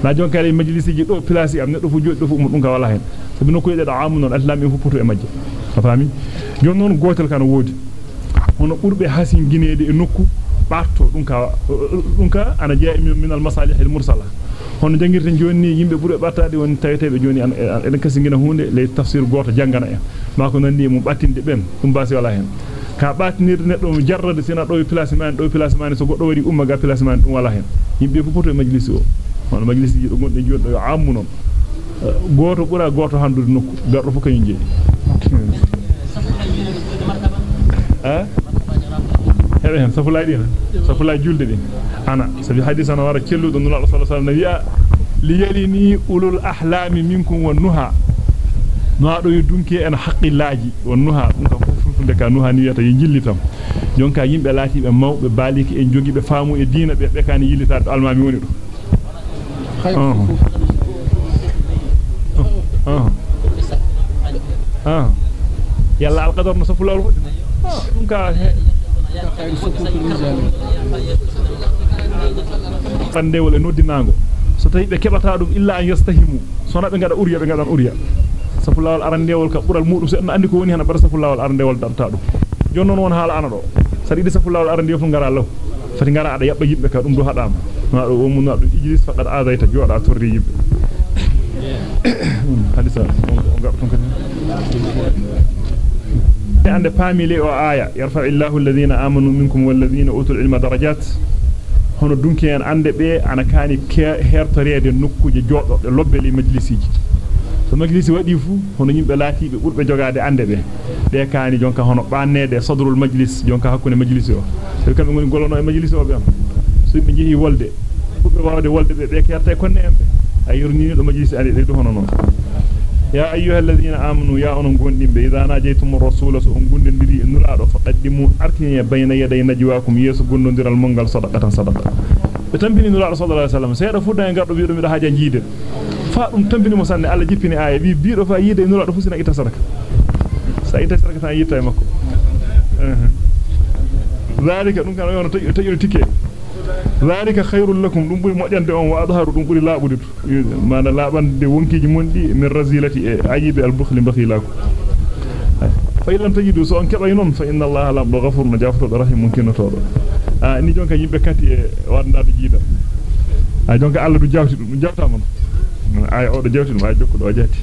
na jonka le majlisiji do place am neddo fu joddo fu dum ka wala hen sabi no ko yede do amun non islam fu poto e majje fami jon non gotel kan wodi hono burbe hasin ginede e nokku barto dum ka dum ka ana jeey min al masalih al mursala hono jangirte joni yimbe bure battade woni tawetebe joni an eden kasi ngina hunde le tafsir goto jangana en mako nandi mum battinde ben dum basi wala hen ka batinir neddo jarrade sina do place man do place man so goddo wari umma ga place man dum wala hen yimbe fu poto e majlisi o hono majlisi ji do gonde joddo yo ammu non goto bura goto handude nokku gardo fu kanyum jeedi eh hebe hen safulay dina safulay julde din wara celludo nula sallallahu alaihi wasallam wi'a li yalini ulul ahlami minkum wan nuha no do yudunki en haqqillaji wan nuha dum ka fulfulde ka nuha ni wiyata yillitam jonka yimbe laati be mawbe baliki en jogi be faamu e diina be be kan yillita do almami woni do ah yalla al qadar no fodi dum ka fandewol e noddinaango so tawi be kebata dum illa an yastahimu sona be ngada uriya be ngadan uriya safulawol arandewol ka bural mudum se andi ko woni hana bar safulawol arandewol darta dum jonnon won haala ana do sadi di safulawol arandewol fu ngara law fati ngara ada yabba yimbe ka dum do hadama ma do o mun do ijlis faqad azaita joda torri yimbe hadisa on garton kan ande paamile o aya yarfa illahu alladhina amanu minkum walladhina utul ilma darajat hono dunki en ande be ana kani hertorede nokkuje joddo de lobbeli majlisiji so majlisi wadi fu hono yimbe laatibe burbe jogade ande be be kani jonka hono bannede sadrul majlis jonka hakkunde majlisi o so kambe ngoni golono e majlisi o be am so be jehi wolde burbe wawde wolde be be kerte konne embe ayurni do majlisi ande do hono non يا أيها الذين آمنوا يا أنهم قندين إذا ناجيتم الرسول سؤون قندين بري نرادو فقدموا أركني بين يدي نجواكم. يسو قندون دير المنغل صدقة صدقة. بتنبيني نرادو صلى الله عليه وسلم سيرا فودا ينقرد بيرو ميدا حاجة جيدة. فأم تنبيني مسانة ألا جيبيني آية. بي بيرو فا يدي نرادو فسنا إتا صدقة. سايتا صدقة تان يتا يمكو ذلك نمكن أن تجري تيكي. ذلك خير لكم دم بي مودانتي اون واظهر دم بي لابودت ما أنا لابان دي وونكي جي موندي من رزيلتي عيب البخل بخيلك فاي لم تجدوا سو ان كباي نون فان الله لا غفور مجافر رحيم ممكن تو ا ني جونكا ييمبي كاتي وادنا دي جيدا ا جونكا الله دو جاوتي دو جاوتا مون اي أو دو جاوتي ما جوك دو جاتي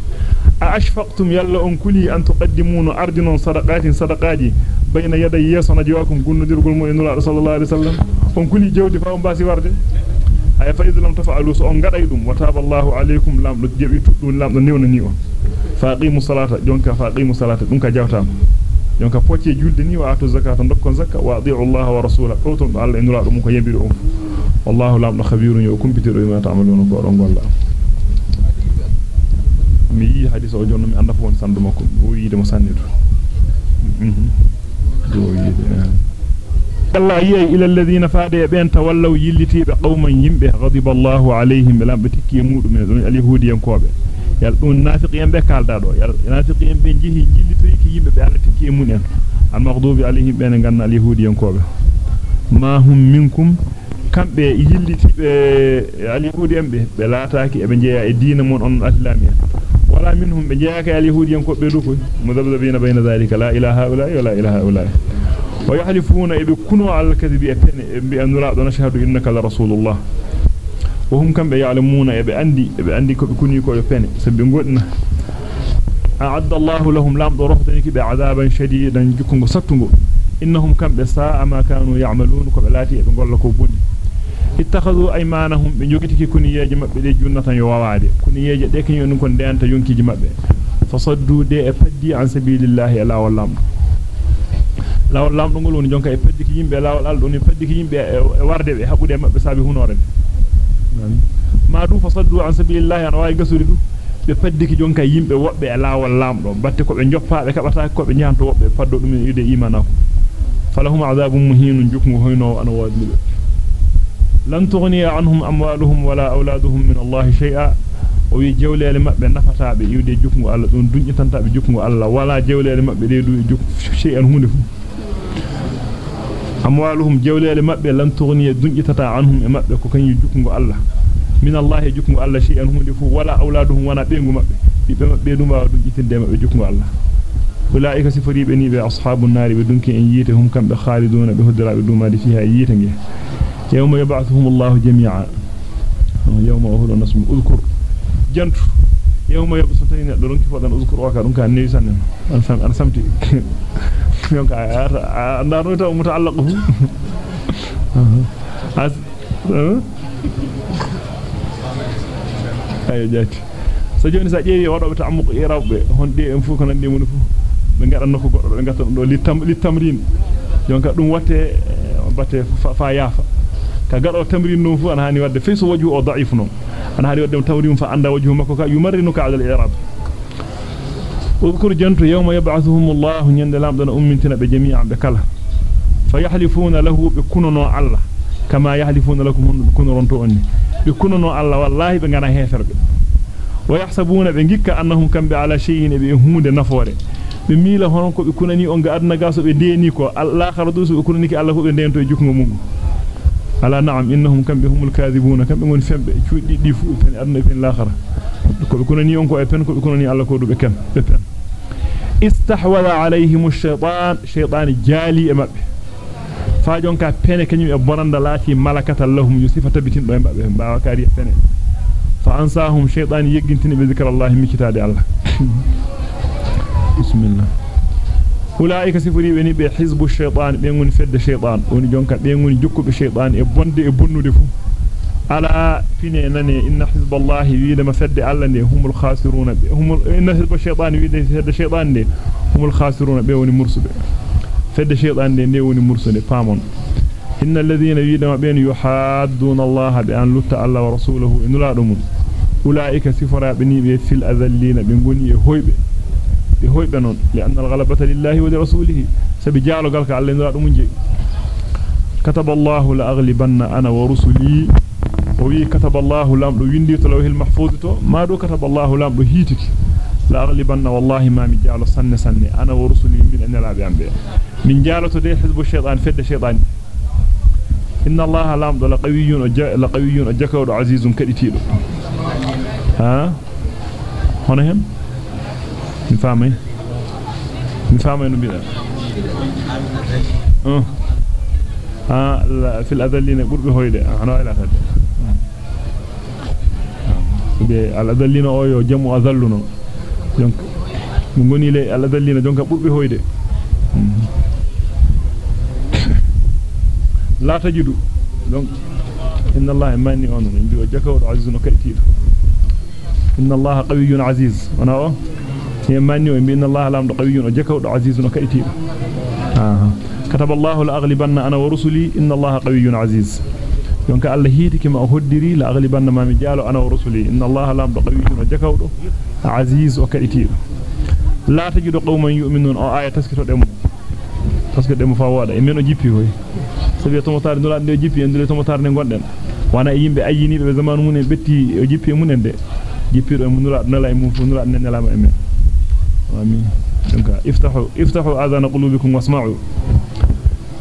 اشفقتم يلا ان كلي ان تقدمون ارجن صدقات صدقاتي bayna yaday yeso najwakum gunnodirgol mo inna sallallahu alaihi wasallam on kuli jewdi fa on basi warde ay fa idlam tafa'alu so on gaday dum wa taballahu alaykum lam do jebi tuddum lam do newna ni on faqimu salata jonka faqimu salata dum ka jawtama jonka pocce julde ni wa atu zakata dokkon zakka wa adi'u Allah wa rasulahu oton do Allah inura dum ko yembiri on wallahu lam khabirun yo kumpitiro ma ta'maluna ko don golla mi yi hadith o jonno mi anda fo won sandu makko o yide mo sannido mhm Allah yi ila alladhina faade ben tawallaw yillitibe qauman yimbe ghadiba Allahu alaihim lam bitiki mudum don alyahudiyan kobe yal dun nafiqiyan be kalda do yal nafiqiyan be jihi jillitoyki yimbe be Allah tikki mun en al maghdubi alaihim ben ganna alyahudiyan kobe ma hum minkum kambe yillitibe alyahudiyan be be laataaki e be jeeya e diina mon on islamiya wala minhum be jeeyaka alyahudiyan ko be duko mudabdabina bayna dhalika la ilaha illa wa la ilaha illa ويحلفون بكنوا على الكذب أفن بأن نراد نشهد إنك لرسول الله وهم كم يعلمون بأندي بأندي كبكوني كو يفن سبنقولنا أعد الله لهم لام ضرفتنك بعذابا شديدا جكم ستنغو innahum kam be sa'a ma kanu ya'malun ko be lati e be golla ko bonni ittakhadhu aymanahum be jogitiki kuniyeje mabbe de junnatan yo wawaade kuniyeje de kin yon kon deanta yonkiji mabbe fasaddu de e paddi an sabilillahi ala wallam lawol lamdo ngol woni jonka e paddiki yimbe lawol aldo ni paddiki yimbe e warde be habude mabbe sabi hunore ma du fasaddu an sabilillahi an way gasuri du be paddiki jonka yimbe wobbe e lawol lamdo batte ko be joppa be kabata ko be nyaanto wobbe paddo dum yude imanako falahum adabun muhinun jukmu hoyno ana wadi لن تغني عنهم أموالهم ولا أولادهم من الله شيئا. ويجول إلى ما بنفتا بيود يجوفه الله دون دنيا تنتا بيجوفه الله ولا جول إلى ما بيود يجوف شيئا هم لف أموالهم جول إلى ما لن تغني دنيا تتا عنهم ما بكون يجوفه الله من الله يجوفه الله شيئا هم لف ولا أولادهم ولا بينه ما بي. بما بينه ما دنيا تنتا بيجوفه الله أولئك سفري بني بأصحاب النار بدون كي يجيتهم كم بخالدون بهدرا بدون ما فيها يجيتهم يوم يبعثهم الله جميعا. يوم أهل الناس أذكر. جنت. يوم يبصتين لون كيف أن أذكر. وكان كان نيسان أنسم أنسمتي يوم كأر أنا رويت أمور تعلق أز أه؟ أيوة جات سجون سجيري وراء بتعمق إيراب هندي أمفو كان دي منفو من قرن نفوق من قرن نفوق لتمرين. يوم كأدون واتي باتي فايافا كغادو تمرين نو فو انهاني ود فيس وجهه ضعيف نو انهاني ود تمرين فاندا وجهه مكو يمرنك على الاعراب اذكر جنت يوم يبعثهم الله ينلام دون امتنا بجميع بكلا فيحلفون له بكنوا الله كما يحلفون لكم بكنوا رنتو اني بكنوا الله والله بغنا هفر ويحسبون بنجك انهم كم على شيء بهمود نفور be mila honko be kunani on gaadna gaaso be deeni ko alla kharadusu be kunani ki alla ko ala na'am innahum kam be humul kadhibuna kam be ngon fembe cuudi di fu pen adna pen l'akhara ko be kunani on ko e pen ko be kunani Allah ko do be ken be pen istahwala alayhim ash-shaytan shaytan jali e mabbe fa jonka pene kanyum e bonanda lati malakata lahum yusifata bitin do e mabbe baawa kari pene fa ansahum shaytan yeggintini be zikrallahi mikitaade Allah بسم الله أولئك سفري بني بحزب الشيطان بينون فد الشيطان وني جونكا بينون جوكو بالشيطان يبوند يبونو دفو على فين نني إن حزب الله يد ما فد الله هم الخاسرون هم إن حزب الشيطان يد فد الشيطان هم الخاسرون بيوني مرسل فد الشيطان دي وني مرسل فامون إن الذين يد ما بين يحادون الله بأن لت الله ورسوله إن لا دمون أولئك سفرا بني في الأذلين بنغني هويبه hoybe non li anna al-ghalabata lillahi wa li rasulihi sabi jaalo galka La aghlibanna ana wa rusuli o wi kataba Allahu lam do windi to lawhil mahfuz to ma do kataba Allahu lam do hitiki la aghlibanna wallahi ma mi jaalo sanne sanne ana wa rusuli min annabi ambe min jaalo to de hizbu shaytan fedde shaytan inna Allaha lam do la qawiyyun la qawiyyun jakawdo azizun kaditido ha hono hen no biida ah fil adallina burbe hoyde ana ila tade be al adallina o yo jamu azalluno donc mo ngoni le al adallina donc burbe hoyde la tajidu donc inna allaha manni on bi o jakawdo azizun kaytido inna allaha qawiyyun aziz wana o يماني وإن الله لام قوي وجكود عزيز وكأتيب آه. كتب الله لأغلبن أنا ورسلي إن الله قوي عزيز. يونك الله هيتي كما أهدري لأغلبن ما مجالو أنا ورسلي. إن الله لام قوي وجكود عزيز وكأتيب لا تجد قوما يؤمنون. أو آية تسكت دمو تسكت دمو فاوادا إمينو جيبي هوي sabi to motar ndula ande jippi endule to motar ne gonden wana yimbe ayini be zamanu mun betti jippi munen de jippi do munula nala e mun fu nula nenela ma emen آمين. افتحوا افتحوا آذان قلوبكم واسمعوا.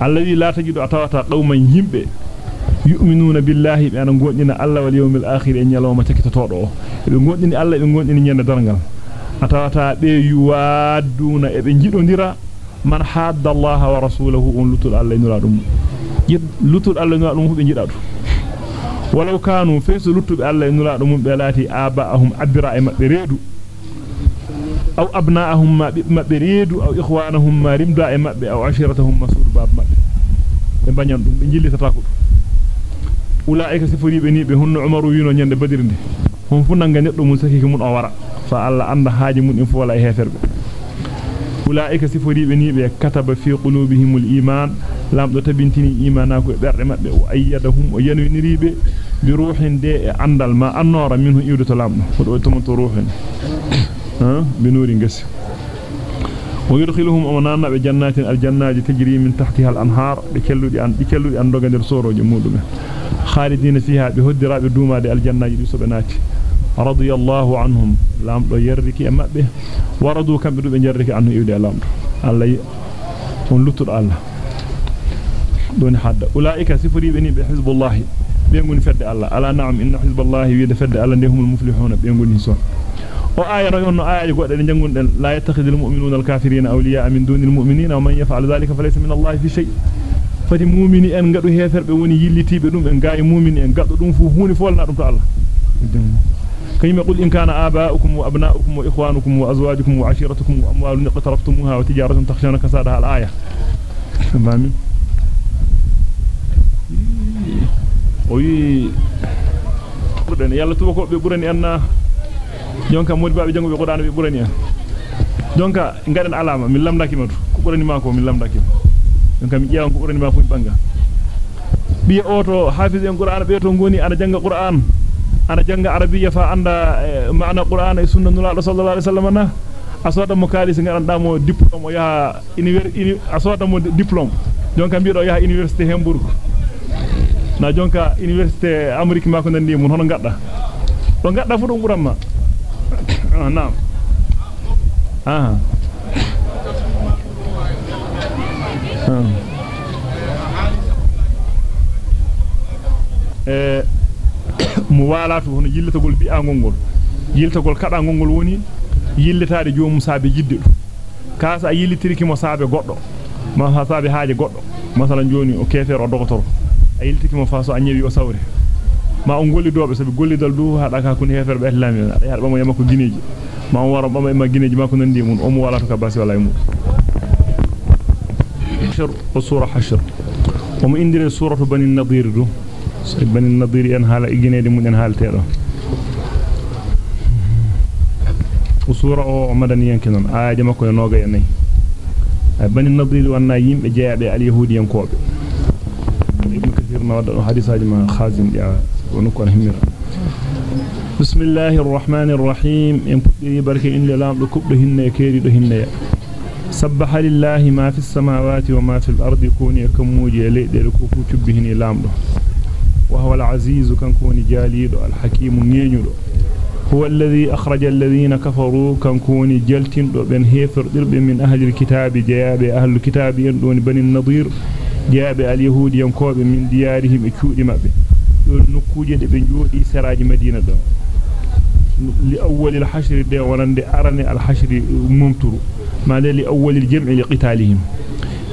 الذي لا تجد أتواتا قوما يمبه يؤمنون بالله بأن نقولنا الله واليوم الآخر إن يلوم تكتتوضعه بنقولنا الله بنقولنا نيانا درنغل. أتواتا بي يوادون إبن جدو ندرا من حاد الله ورسوله أن لطل الله نرادهم لطل الله نرادهم هو بنجدادو ولو كانوا فيس لطل الله نرادهم بلاتي آباءهم أبراء مبريدو aw abna'ahum ma mabbe reedu aw ikhwanahum ma rimda e mabbe aw أو أبناءهم ما بريد أو إخوانهم ما رمضاء ما أو عشيرتهم مسور باب ما بنيان بنجلي تتاكل أولئك سفري بني بهن عمر وينو نيان بدر هم فنان غنية من سكيك من أورا. فألا أنه حاج من إنفو ولا إهافر أولئك سفري بني بكتب في قلوبهم الإيمان. لم تبنتني إيماناك بأر ما بأيدهم وينو نريبه بروح دي عندل ما أنور منه إيودة لامنا فلو تمت روحنا nuri ngasi ويدخلهم أمنانا بجنات الجنات تجري من تحتها الأنهار بكلودي أن بكلودي أن ندير سورو جمودum خالدين فيها بهدرا بدوما دي الجنة دي سبناتي رضي الله عنهم لام دو يركي مابbe waradu kambe dum be jarriki annu iwde lamdo Allah on luttud Allah doni hadda ulaika sifuribe ni be hizbullah be ngoni fedde Allah ala na'am inna hizballahi wiide fedde Allah de humul وآية رغم أنه آية يقول أن ينجون لا يتخذ المؤمنون الكافرين أولياء من دون المؤمنين ومن يفعل ذلك فليس من الله في شيء فدي مؤمني أن قدوا هيثر بوني يلتي بدون أن قاي مؤمني أن قدوا دون فهوني فولنا رب الله كيما يقول إن كان آباؤكم وأبناؤكم وإخوانكم وأزواجكم وعشيرتكم وأموال اقترفتموها وتجارة تخشون كسادها الآية فهمي oi kuden yalla tuba ko be buren enna jonka modi baabe jango be qur'an be burani an jonka ngaden alama min lamdaki matu ko burani ma ko min lamdaki jonka mi jeewan ko burani ma fu banga bi oto hafiz en qur'an be to ngoni ana janga qur'an ana janga arabiyya fa anda maana qur'an e sunna nula sallallahu alaihi wasallam na asoda mo kalis ngaranda mo diplôme o yaha université asoda mo diplôme jonka biido yaha université Hamburg na jonka université Amérique ma ko nandi mun hono gadda do gadda fu dum buramma ah ah eh walatu hono yilletagol bi angol yilletagol kada ngol woni yilletaade joomum saabe jidde dum kaasa a yillitiriki mo saabe goddo ma ha saabe haaje goddo masalan joni o kefero docteur a yillitiriki mo faaso a nyewi o sawre ma on gollidobe sabi gollidal du hada ka kun heferbe islami ada yaada bamo yama ko gineji ma on waro bamo e gineji ma ko nandi mun o mo walatu ka basi wala mu hashr wa sura hashr o mo indire suratu bani nadir du bani nadir en hala iginede mun en halteedo usura o madaniyan kenon aaje makko noga en nay bani nadir wanna yimbe jeyabe al yahudiyan kobe ibn kathir na wadda hadisaaji ma khazin ya ونكون هميرا بسم الله الرحمن الرحيم. إن بركة إن لام دو كبدهن كيري دو هنيا سبح لله ما في السماوات وما في الأرض كوني كموجي ليدل كو فو تبهني لام دو. وهو العزيز كان كوني جاليدو الحكيم نينيدو هو الذي أخرج الذين كفروا كان كوني جلتين بن هيفر درب من أهل الكتاب جياب أهل الكتاب يندون بني النضير جياب اليهود ينكوب من ديارهم اكود مبه نكوجه دي بنجودي سراج مدينة دو لأول الحشر دي ونند أرني الحشر ممتر ما لأول الجمع لقتالهم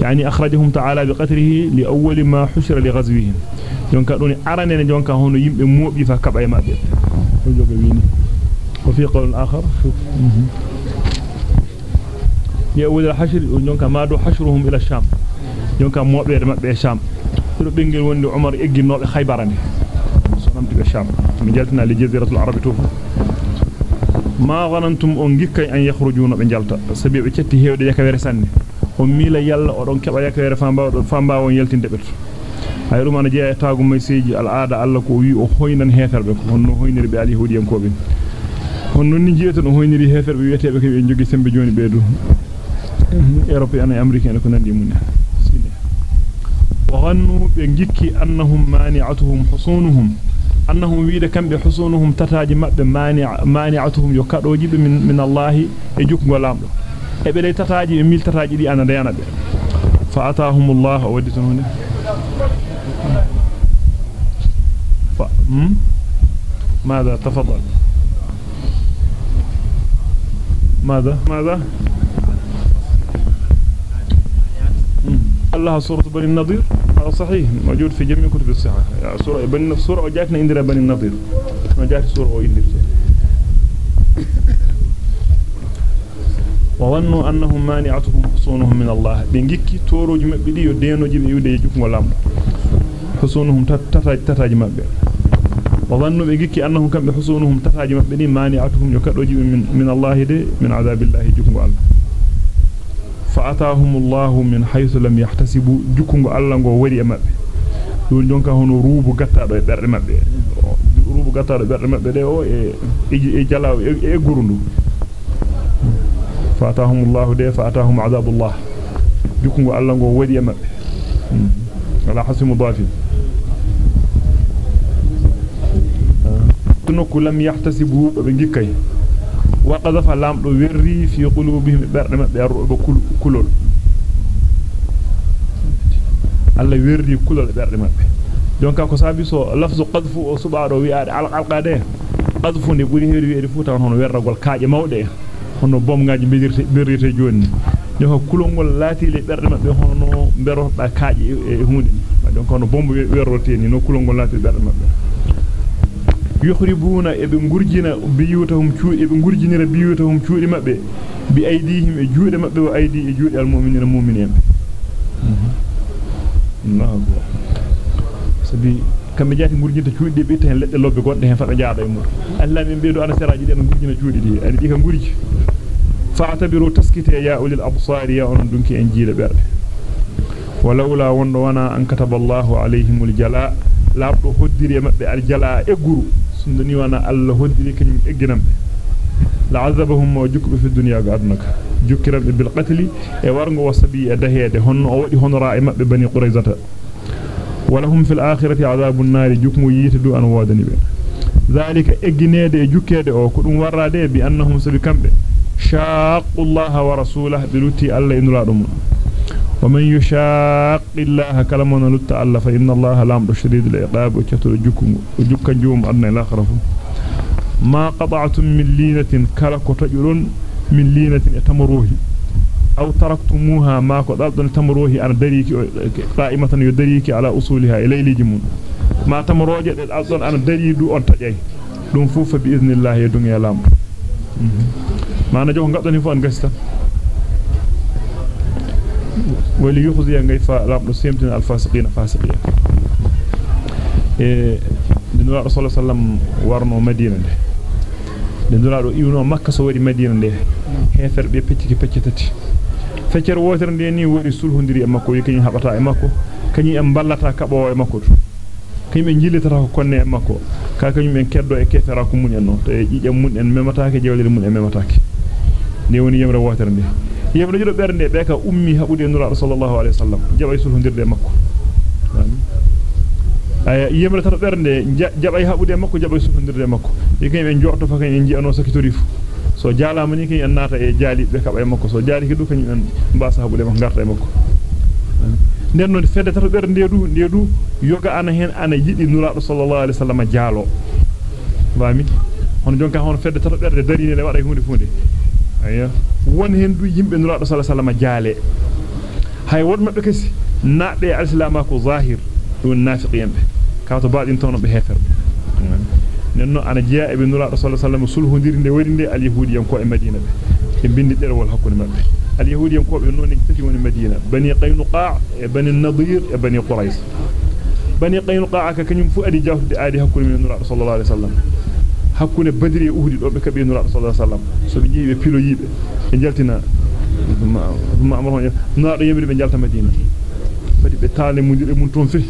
يعني أخرجهم تعالى بقتله لأول ما حشر لغزوهم jonka doni arane jonka hono yimbe mobi fa kaba e mabbe joga wini وفي قول آخر يأول الحشر jonka ما دو حشرهم إلى الشام jonka موبه mabbe sham. Do bengel wonde Umar egginobe khaybarane sham mi jaltina li jaziratul arab to ma ghanantum on gikkay an yakhrujuna be jalta sabi be cetti hewde yakawere sanne on mila yalla o don keba yakawere famba famba won yaltinde beto ay rumana jeya taagu may seji al aada alla ko wi o hoynan heferbe ko honno hoyniri be al yahudiyan ko ben honno ni jiyata no hoyniri heferbe wiyetebe ko be jogi sembe joni be du européen et américain ko nandi mun وظنوا بنجكي أنهم مانعتهم حصونهم أنهم ويد كم بحصونهم تتاج مانع مانعتهم يكادوجي من من الله يجوك غلامدو ebe tataji mil tataji di ana dayana be fa atahum Allah waditun fa hmm ماذا؟ تفضل. ماذا؟ ماذا؟ الله سورة بني النضير. صحيح موجود في جميع كتب الصحة. سورة بني سورة وجاتنا عندنا بني النضير ما جات سورة وإندر وظنوا أنهم مانعتهم حصونهم من الله. بنجكي توروج مبدي يدينوج بيودي جكم ولام حصونهم تتاج تتاج مبدي وظنوا بنجكي أنهم كم بحصونهم تتاج مبدي مانعتهم يكدوج من من الله دي من عذاب الله جكم الله فأتاهم الله من حيث لم يحتسبوا. جكم الله غو وري مبدي دون jonka hono ruubu gattaado e berde mabbe ruubu gattaado berde mabbe de o e e jalaw e gurundu فأتاهم الله ده فأتاهم عذاب الله. جكم الله غو ودي مبه. على حسب مضاف. تنك لم يحتسبوا بنجكاي وقذف اللام دو وري في قلوبهم برد مبه الرعب كلول الله وري كلول برد مبه ko sabi so lafzu qadfu o subaado wi'ade alqalqade qadfu ne buri heewi wi'ede fu tan hono werragol kaaje mawde hono bomngaaji bedirte berrite joni yo kulongol laati le berde mabbe hono beroda kaaji e hunde donc hono bombo werrote ni no kulongol laati berde mabbe yukhribuna e be ngurjina biyutahum cuu e be ngurjinira biyutahum cuudi mabbe bi aydihim e juude mabbe wa aydi e juude al mu'minina mu'minin Allahu sabi kambe jati ngurjinta cuudi be tan ledde lobbe godde hen faba jaada e mur Allah min beedo ana seraji de ngurjina cuudi di ani di ka ngurji fa'tabiru taskite ya ulil absar ya on dunki en jiile berde walaula wondo wana an kataba Allahu alayhimul jala labdo hoddiri mabbe al jala e guru la'azabahum wa jukbu fi dunya ga adnaka jukkirambe bil qatl e wargo wasabi e dahede honno o wadi honora e mabbe bani quraizata ولهم في الآخرة عذاب النار جكم يتدو أن وادني به ذلك إجناد جكيد أو كدوم ورادة بأنهم سبكمب شاق الله ورسوله بلوتي الله إن رادم ومن يشاق الله كلمنا لت الله فإن الله لام شديد العقاب وكتر وجك جوم أدنى الآخرة ما قطعتم من لينة كلك تجرون من لينة تمروه أو تركتموها ما قد تمروه أنا دريك قائمة يدريك على أصولها إلي لجمون. ما تمروج أصلا أنا دريدو أن تجي دون فوف بإذن الله يدون يلام ما أنا جوه قطني فان قستا وليخزي أن غيفا لام نسيمتن الفاسقين فاسقين دنولا رسول الله صلى الله عليه وسلم ورنو مدينة دنولا رو إيونو مكة سواري مدينة هفر بي بيتك بيتك feccere wotere de ni wori sulhundiri e makko yi kany habata e makko kany en ballata kabo e makko kany be jillitata ko konne e makko ka kany men keddo e kefera ko mun en non to e jijam mun en memataake jewlere mun en memataake ne woni yemre wotere de yemre judo bernde be ka ummi habude nura sallallahu alaihi wasallam jabay sulhundirde e makko ay yemre tan bernde jabay habude e makko jabay sulhundirde e makko yi kany en jotto fa kany en jiano sakitori fu so jaalama ni kin en nata e jaalibe kaba e makko so jaali hidu kany en mbasa habude makko garta e makko den non fedde tato ber ndeedu ndeedu yoga ana hen ana yidi nuraado sallallahu alaihi wasallam jaalo wami hono jonka hono fedde tato berde darine le wada hunde funde ayya won hen du yimbe nuraado sallallahu alaihi wasallam jaale hay won mabbe kasi naade al-islam ko zahir dun nafiqiyambe kawto baadin tono be heferbe nenno ana jiya e be nura rasul sallallahu sulhundirinde wadinde al yahudiyan ko e madina be e bindi derwol hakkunde mabbe al yahudiyan ko be non tati woni madina bani qaynuqa e bani nadir e bani quraish bani qaynuqa ka kanyum fu adi jawtude adi hakkunde min nura sallallahu alaihi wasallam hakkunde badri e uhudi do be kabe nura sallallahu alaihi wasallam so be jiibe pilo yibe e jaltina ma amro nura do yemri be jalta be taale mudire mun be e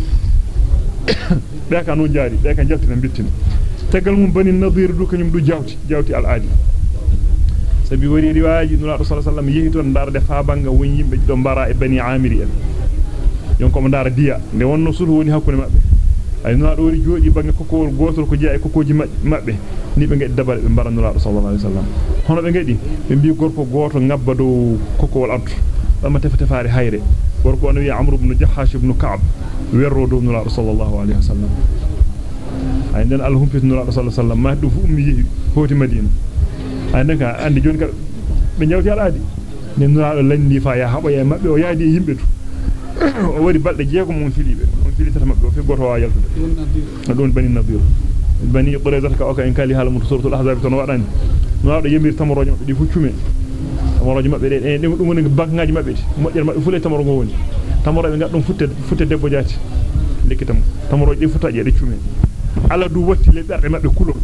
ay nura do wari jodi banga kokowol gotol ko e kokoji mabbe ni be ngedi dabare be bara nura sallallahu alaihi wasallam hono be ngedi be bi gorko goto ngabba do kokowol antu dama tefa tefaare hayre gorko on wi amru ibn jahash ibn ka'b werro do nura sallallahu alaihi wasallam ay den al humpit nura sallallahu alaihi wasallam ma dum fu ummi yehi hoti madina ay den ka andi joni ka be jawti al aadi ne nura do landi fa ya habo ya mabbe o yaadi yimbe tu o wari balde jeego mon filibe on filitata mabbe o fi goto wa yaltude don bani nadir bani qurayza ka o ka en kali hala mun suratul ahzab ton wadani nura do yemir tamorojo di fu cume tamoroje mabbe de e dum woni bangaji mabbe modjere mabbe fule tamoro go woni tamoro be gaddum futte futte debbo jaati likitam tamoroje di futaje de cume ala du wotti le berde mabbe kulo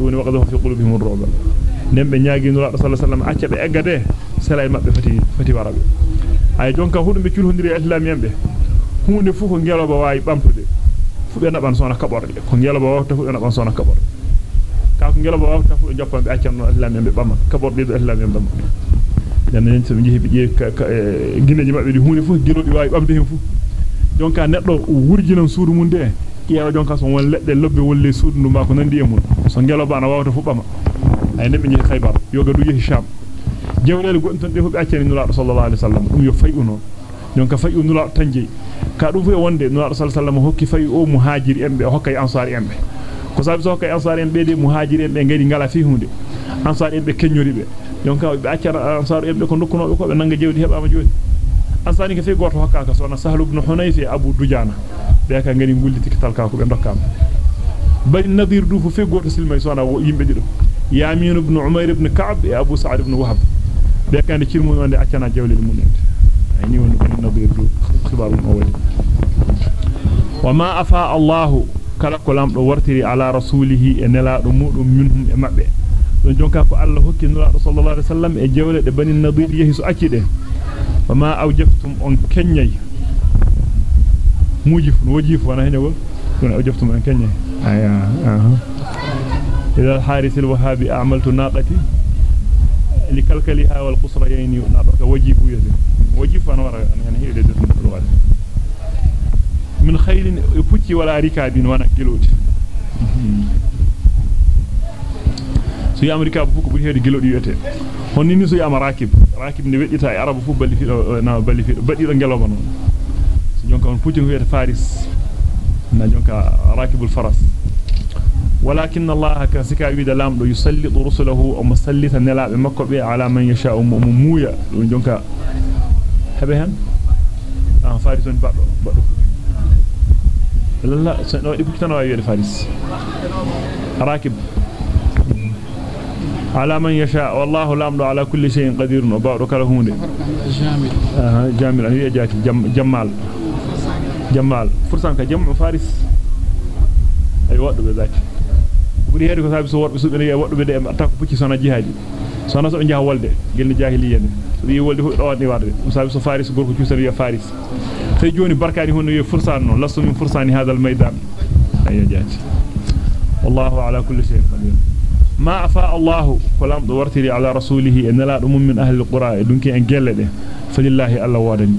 woni waqadu fi qulubihim ruba nembe nyaagi nura sallallahu alaihi wasallam acca be eggade sala mabbe fati fati warabe ay jonka hudu be culhondiri islamien be hunde fu ko ngeloba wawi bamtude fu be naban sona kaborde ko ngeloba wawta fu be naban sona kaborde ka ko ngeloba wawta fu joppan be accanno islamien be bamma kaborde do islamien bamma dan en so jehi be jehi gineji mabbe di hunde fu gilobi wawi bamde hen fu jonka neddo wurjinan suudu mun de ƴeewa jonka so won ledde lobbe wolle suudu ndu ma ko nandi e mun so ngeloba na wawta fu bama ay nebbe jehi khaybar yoga du jehi sham jewlele gonton be accani nulaa sallallahu alaihi wasallam dum yo fayu non jonka fayu nulaa tanje ka dum fu e wonde nulaa sallallahu alaihi wasallam hokki fayu o muhajir embe hokkay ansar embe ko sabi so hokkay ansar embe de muhajir embe ngadi ngala fi hunde ansar embe kenyori be jonka be accana ansar embe ko nokkuno ko be nanga jewdi hebama joni ansari ke fe goto hokka ka sona sahlu ibn hunayf abu dujana be ka ngani gulliti talka ko be dokkama bari nadir du fu fe goto silmay sona yimbe dido yamin ibn umayr ibn ka'b e abu sa'id ibn wahb بكان تشيرمون وندي اتشانا جولل مونيت اني وند نبي دو سبار مول وما افا الله كلا كلام دو ورتري على رسوله انلا دو مودو منهم مبه دون جونكا كو الله هوكي نلا صلى الله عليه وسلم اي جولل دي بني النضير يهسو اكي دي وما اوجفتم ان كنيي موجف وجيف وأنا هنا قول كنا اوجفتم ان كنيي ايا أها اذا الحارث الوهابي اعملت ناقتي wara hene hede de dum wala min khairin pucci wala rikabin wana giloti so yi amerika bu ko buri hedi gilodi yete honni ni so yi amarakib rakib ne weddita e arabu fu balli fido na balli fido badi do ngeloba non so jonka on pucci wiyete faris na jonka rakibul faras ولكن الله كسكا يد لام دو يسلط رسله أو مسلط نلاب مكو بي على من يشاء مويا. دون جونكا. هبهن؟ آه فارس بادو بادو لا لا سنو دي بكتنا يد فارس راكب. على من يشاء. والله لام على كل شيء قدير. وبارك له هونde جامل آه جامل هي جات جم جمال. جمال. فرسان كجمع فارس. ay waddo be zaki buri heedi ko sabi so worbe subbe ne waddo be de atta ko pucci sona jihadi sona so jaha wolde gelni jahiliya ne so wi wolde fu do wadi wadde sabi so faris gorko ciusal ya faris tay joni barkani hono wi fursan non lastu min fursani hada al maydan ay jati wallahu ala kulli shay'in qadir ma afa allah kolam do wartiri ala rasulihi en la dum min ahli al qura dunki en gelle de falillahi alla wadani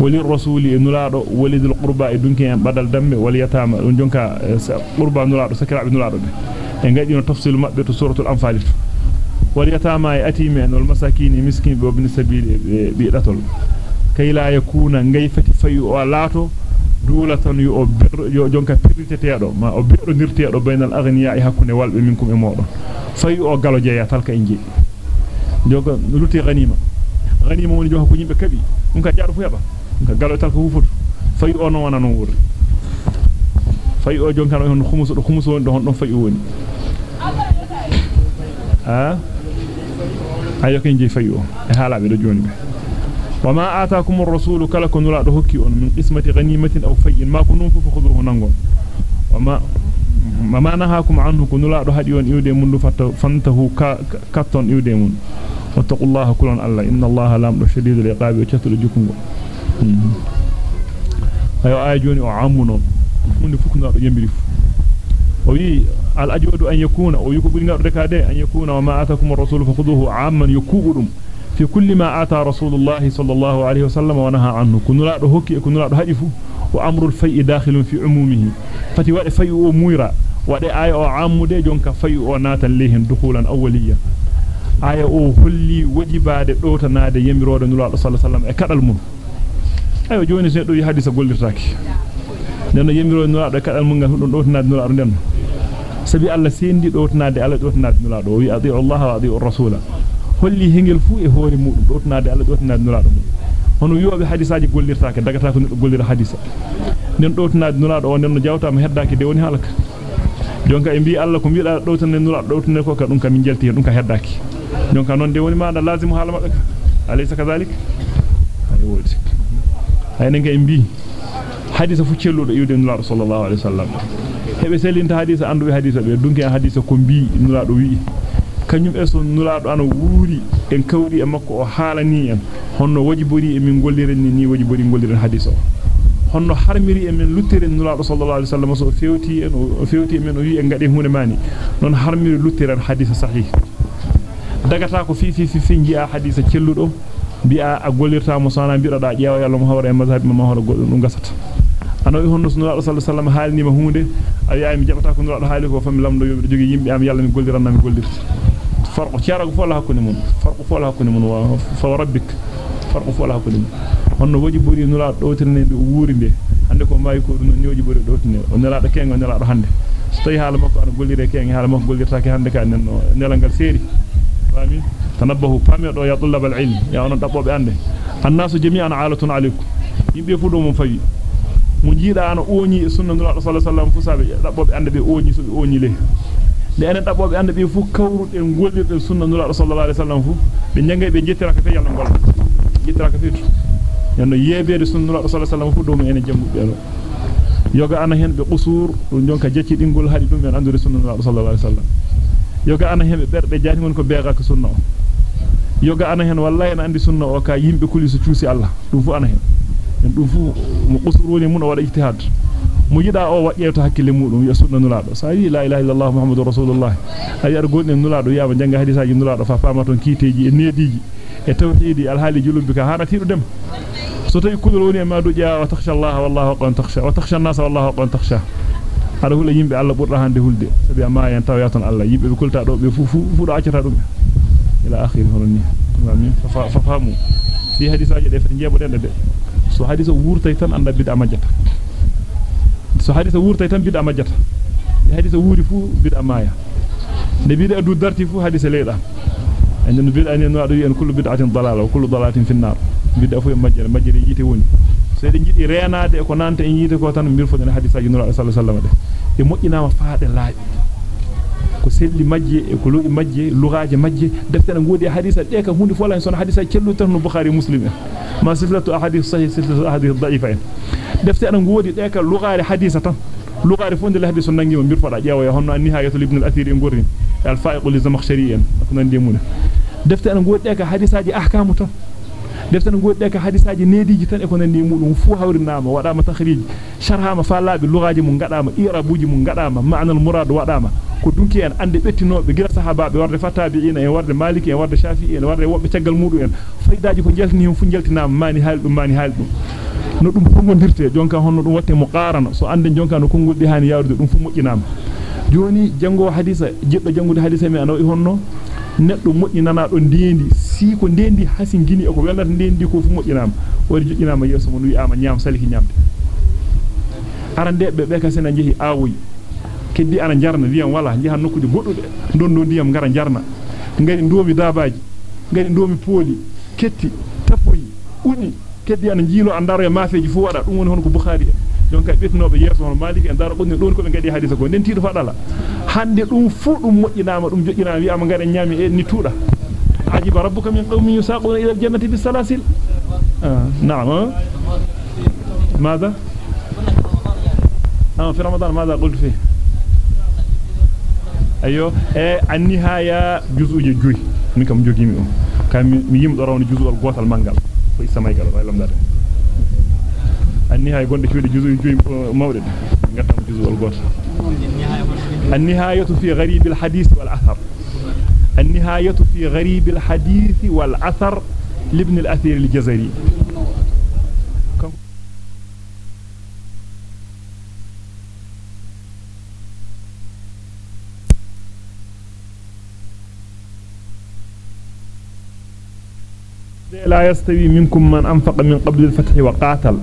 wali rasuli e nulaado walidul qurba e dunki en badal dambe wal yatama don jonka qurba nulaado sakiraabe nulaado be e ngadino tafsil mabbe to suratul anfal wal yatama e atimi en wal masakin e miskin be ibn sabil e bi datol kay la yakuna ngayfati fayu o laato dulatan yu o yo jonka pirriteteedo ma o beddo nirteedo baynal aghniya e hakkunde walbe minkum e modon fayu o galo jeya talka inji jonka lutti ghanima ghanima woni jonka ko yimbe kabi dum ka jaado fu yaba ka galo tal ko wufutu fay o non wana non wurri fay o jonkan on khumus do khumus won do hon don fay woni ha ayo ken je fay o e halabe do joni be wama ataakum ar-rasul kala kun la do hokki on min qismati ghanimatin aw fay'in ma kunum fu khudhuhu nangon wama mama nahakum anhu kun la do hadi on iwde mundu fatta fantahu katton iwde mun wattaqullaha kulan alla inna allaha lam shadidul iqabi wa chatul jukungo ayo ay joni o ammuno hunde fuk ngado yembiri fu o wi al ajwadu an yakuna o yuko buri ngado dekade an yakuna wa ma atakum ar-rasul fakhuduhu amman yakubudum fi kulli ma ata rasulullah sallallahu alayhi wa sallam wa naha anhu kunula do hokki e kunula do hadifu wa amrul fay'i dakhilun fi umumihi fati wade fay'u o muira wade ay o ammude jonka fay'u o natan lehen dukhulan awwaliya aya o holli wajibade dotanade yemirode nulado sallallahu alayhi wa sallam e kadal mun ayo joni se do yi hadisa gollirtaaki den yemiro nulaado kadal mun ngal don dotinade nulaado den sabi alla sendi dotinade alla dotinade nulaado wi adi allah wa adi rasula holli hengel fu e hoore mudum dotinade alla dotinade nulaado mun hono yobe hadisaaji gollirtaake dagata ko neddo gollira hadisa den dotinade nulaado o den jawta ma heddaaki de woni halaka jonka e mbi alla ko biida dotinade nulaado dotinade ko ka dum kam min jelti dum ka heddaaki jonka non de woni ma da lazimu hala mabbe أليس كذلك أي ولد أي نك إمبي حديث فوتشلو يود الله صلى الله عليه وسلم هبه selinta hadisa andu hadisa be dunki hadisa ko bi nulaado wi kanyum e so nulaado ana wuuri en kawri e makko o haalani en honno wajibori e min golliren ni wajibori golliren hadisa honno harmiri e men luttiren nulaado sallallahu alaihi wasallam so fewti en o fewti men o wi en gade hunde mani non harmiri luttiren hadisa sahih dagata ko fi fi fi ji'a hadisa celludo bi'a a gollirta mo sana bi'da da jeewa yalla mo hawra e mazhab mo hawra goddo dum gasata ano wi honno sunna sallallahu alaihi wasallam halni ma hunde ay mi jabata ko nulaado haali ko fami lamdo yobe jogi yimbe am yalla mi golliranna mi gollirta farqu ciarago fo la hakkunde mun farqu fo la hakkunde mun wa fa rabbik farqu fo la hakkunde mun honno woji buri nulaado dowtirne be wuuri be hande ko mayi ko dum nyoji buri dowtine o nelaado kengo nelaado hande so tawi haala makko ana gollire kengo haala makko gollirtaake hande ka nenno nelangal seeri fami tanabbahu fami do ya tullab al-ilm ya onon dabbobe ande annasu jami'an alatun alaykum yimbe fu do mum fawi mo jiida ana ooni e sunna nulaado sallallahu alaihi wasallam fu sabe dabbobe ande be ooni so be ooni le de enen dabbobe ande be fu kawruden gollirde sunna nulaado sallallahu alaihi wasallam fu be jangay be jettira ka fe yalla ngol jettira ka fitu yano yebede sunna nulaado sallallahu alaihi wasallam fu do mo ene jambube no yoga ana hen be qusur dum jonka jecci dingol hadi dum en andude sunna nulaado sallallahu alaihi wasallam yoga ana hen be berde jaati mon ko beega ko sunna o yoga ana hen wallahi en andi sunna o ka yimbe kuli so ciusi Allah dum fu ana hen en dum fu mo qusuroni mun o wada ijtihad mo yida o wadjeeto hakkile mudum ya sunna nulaado sa yi la ilaha illallah muhammadur rasulullah ay ar godne nulaado yaaba janga hadisaaji nulaado fa fama ton kiteji e neediji e tawhidi alhaali julumbi ka hanati dem so tay kulul woni ma do jaa wa takhsha allah wallahu qan takhsha wa takhsha an-nas wallahu qan takhsha ada hula yimbe alla burda hande hulde sabi ama yan taw yaton alla yimbe be kulta do be fu fu fu do accata dum ila akhir hono ni amin fa fahamu fi hadisaaji de fati jeboden de so hadisa wurtay tan anda bid'a majjata so hadisa wurtay tan bid'a majjata hadisa wuri fu bid'a maya ne bid'a du darti fu hadisa leeda en no bid'a ne no adu en kullu bid'atin dalala wa kullu dalalatin fi an-nar bid'a fu majjere majjere yite woni so de jidi reenade ko nante en yite ko tan mirfo den hadisaaji nura sallallahu alaihi wasallam de e moƴƴinama faade laabi ko selli majje e ko lo'i majje lugaaje majje deftere ngodi hadisa de ka hunde fola son hadisa cellu tan no bukhari muslim ma silsilatu ahadith sahih silsilatu ahadith da'ifa en deftere ngodi de ka lugaare hadisa tan lugaare fonde le hadisa nangima mirfoda jeewa ya honno anni hayatul ibn al-athir en gorni al fa'iq li zamakhshari en ko nande mun deftere ngodi de ka hadisaaji ahkamu tan deftan godde ka hadisaaji neediji tan e ko nandi mudum fu hawrinama wadama takhrij sharhama fa laabi lugaji mun gadama irabuji mun gadama ma'anal murad wadama ko dunki en ande bettinobe gira sahababe warde fatabi'ina en warde maliki en warde shafi'i en warde wobbe tagal mudu en faydaaji ko jaltini fu jaltinama mani haaldum mani haaldum no dum fongondirte jonka honno dum watte muqarana so ande jonka no kongol di hani yawrude dum fu moƴƴinama joni jango hadisa jiddo jangude hadisa mi anawi honno neddo moƴƴinana do ndendi si ko ndendi hasin gini e ko welata ndendi ko fu moƴƴinama wori joƴinama yeso mo wi ama nyam saliki nyamde arande be be kasena jehi awoy keddi ana jarna wi'am wala jahan nokkude goddude dondo ndiyam ngara jarna ngari ndomi dabaji ngari ndomi pooli ketti tafoyi uni keddi ana jiilo andaro e mafeji fu wada dum woni hon ko bukhari jonka betnobe yeso hono maliki en daro ɓonni ɗon ko ɓe ngadi hadisa ko nden tiiɗo faɗala hande ɗum fu ɗum moƴƴinama ɗum joƴƴinama wiyama ngaɗa ñaami e ni tuuɗa ajiba rabbuka min qawmin yusaquna ila aljannati bisalasil نعم ماذا آه في رمضان ماذا قلت فيه أيوه. النهاية جزء جوي. من كم جوغي مي كان مي يم دورون جزء الغوتال مانغال ko isamay gal way lamdare النهاية gonde cuude جزء جوي مولد ngatam جزء الغوتال النهاية في غريب الحديث والأثر. النهاية في غريب الحديث والأثر لابن الأثير الجزري. لا يستوي منكم من أنفق من قبل الفتح وقاتل.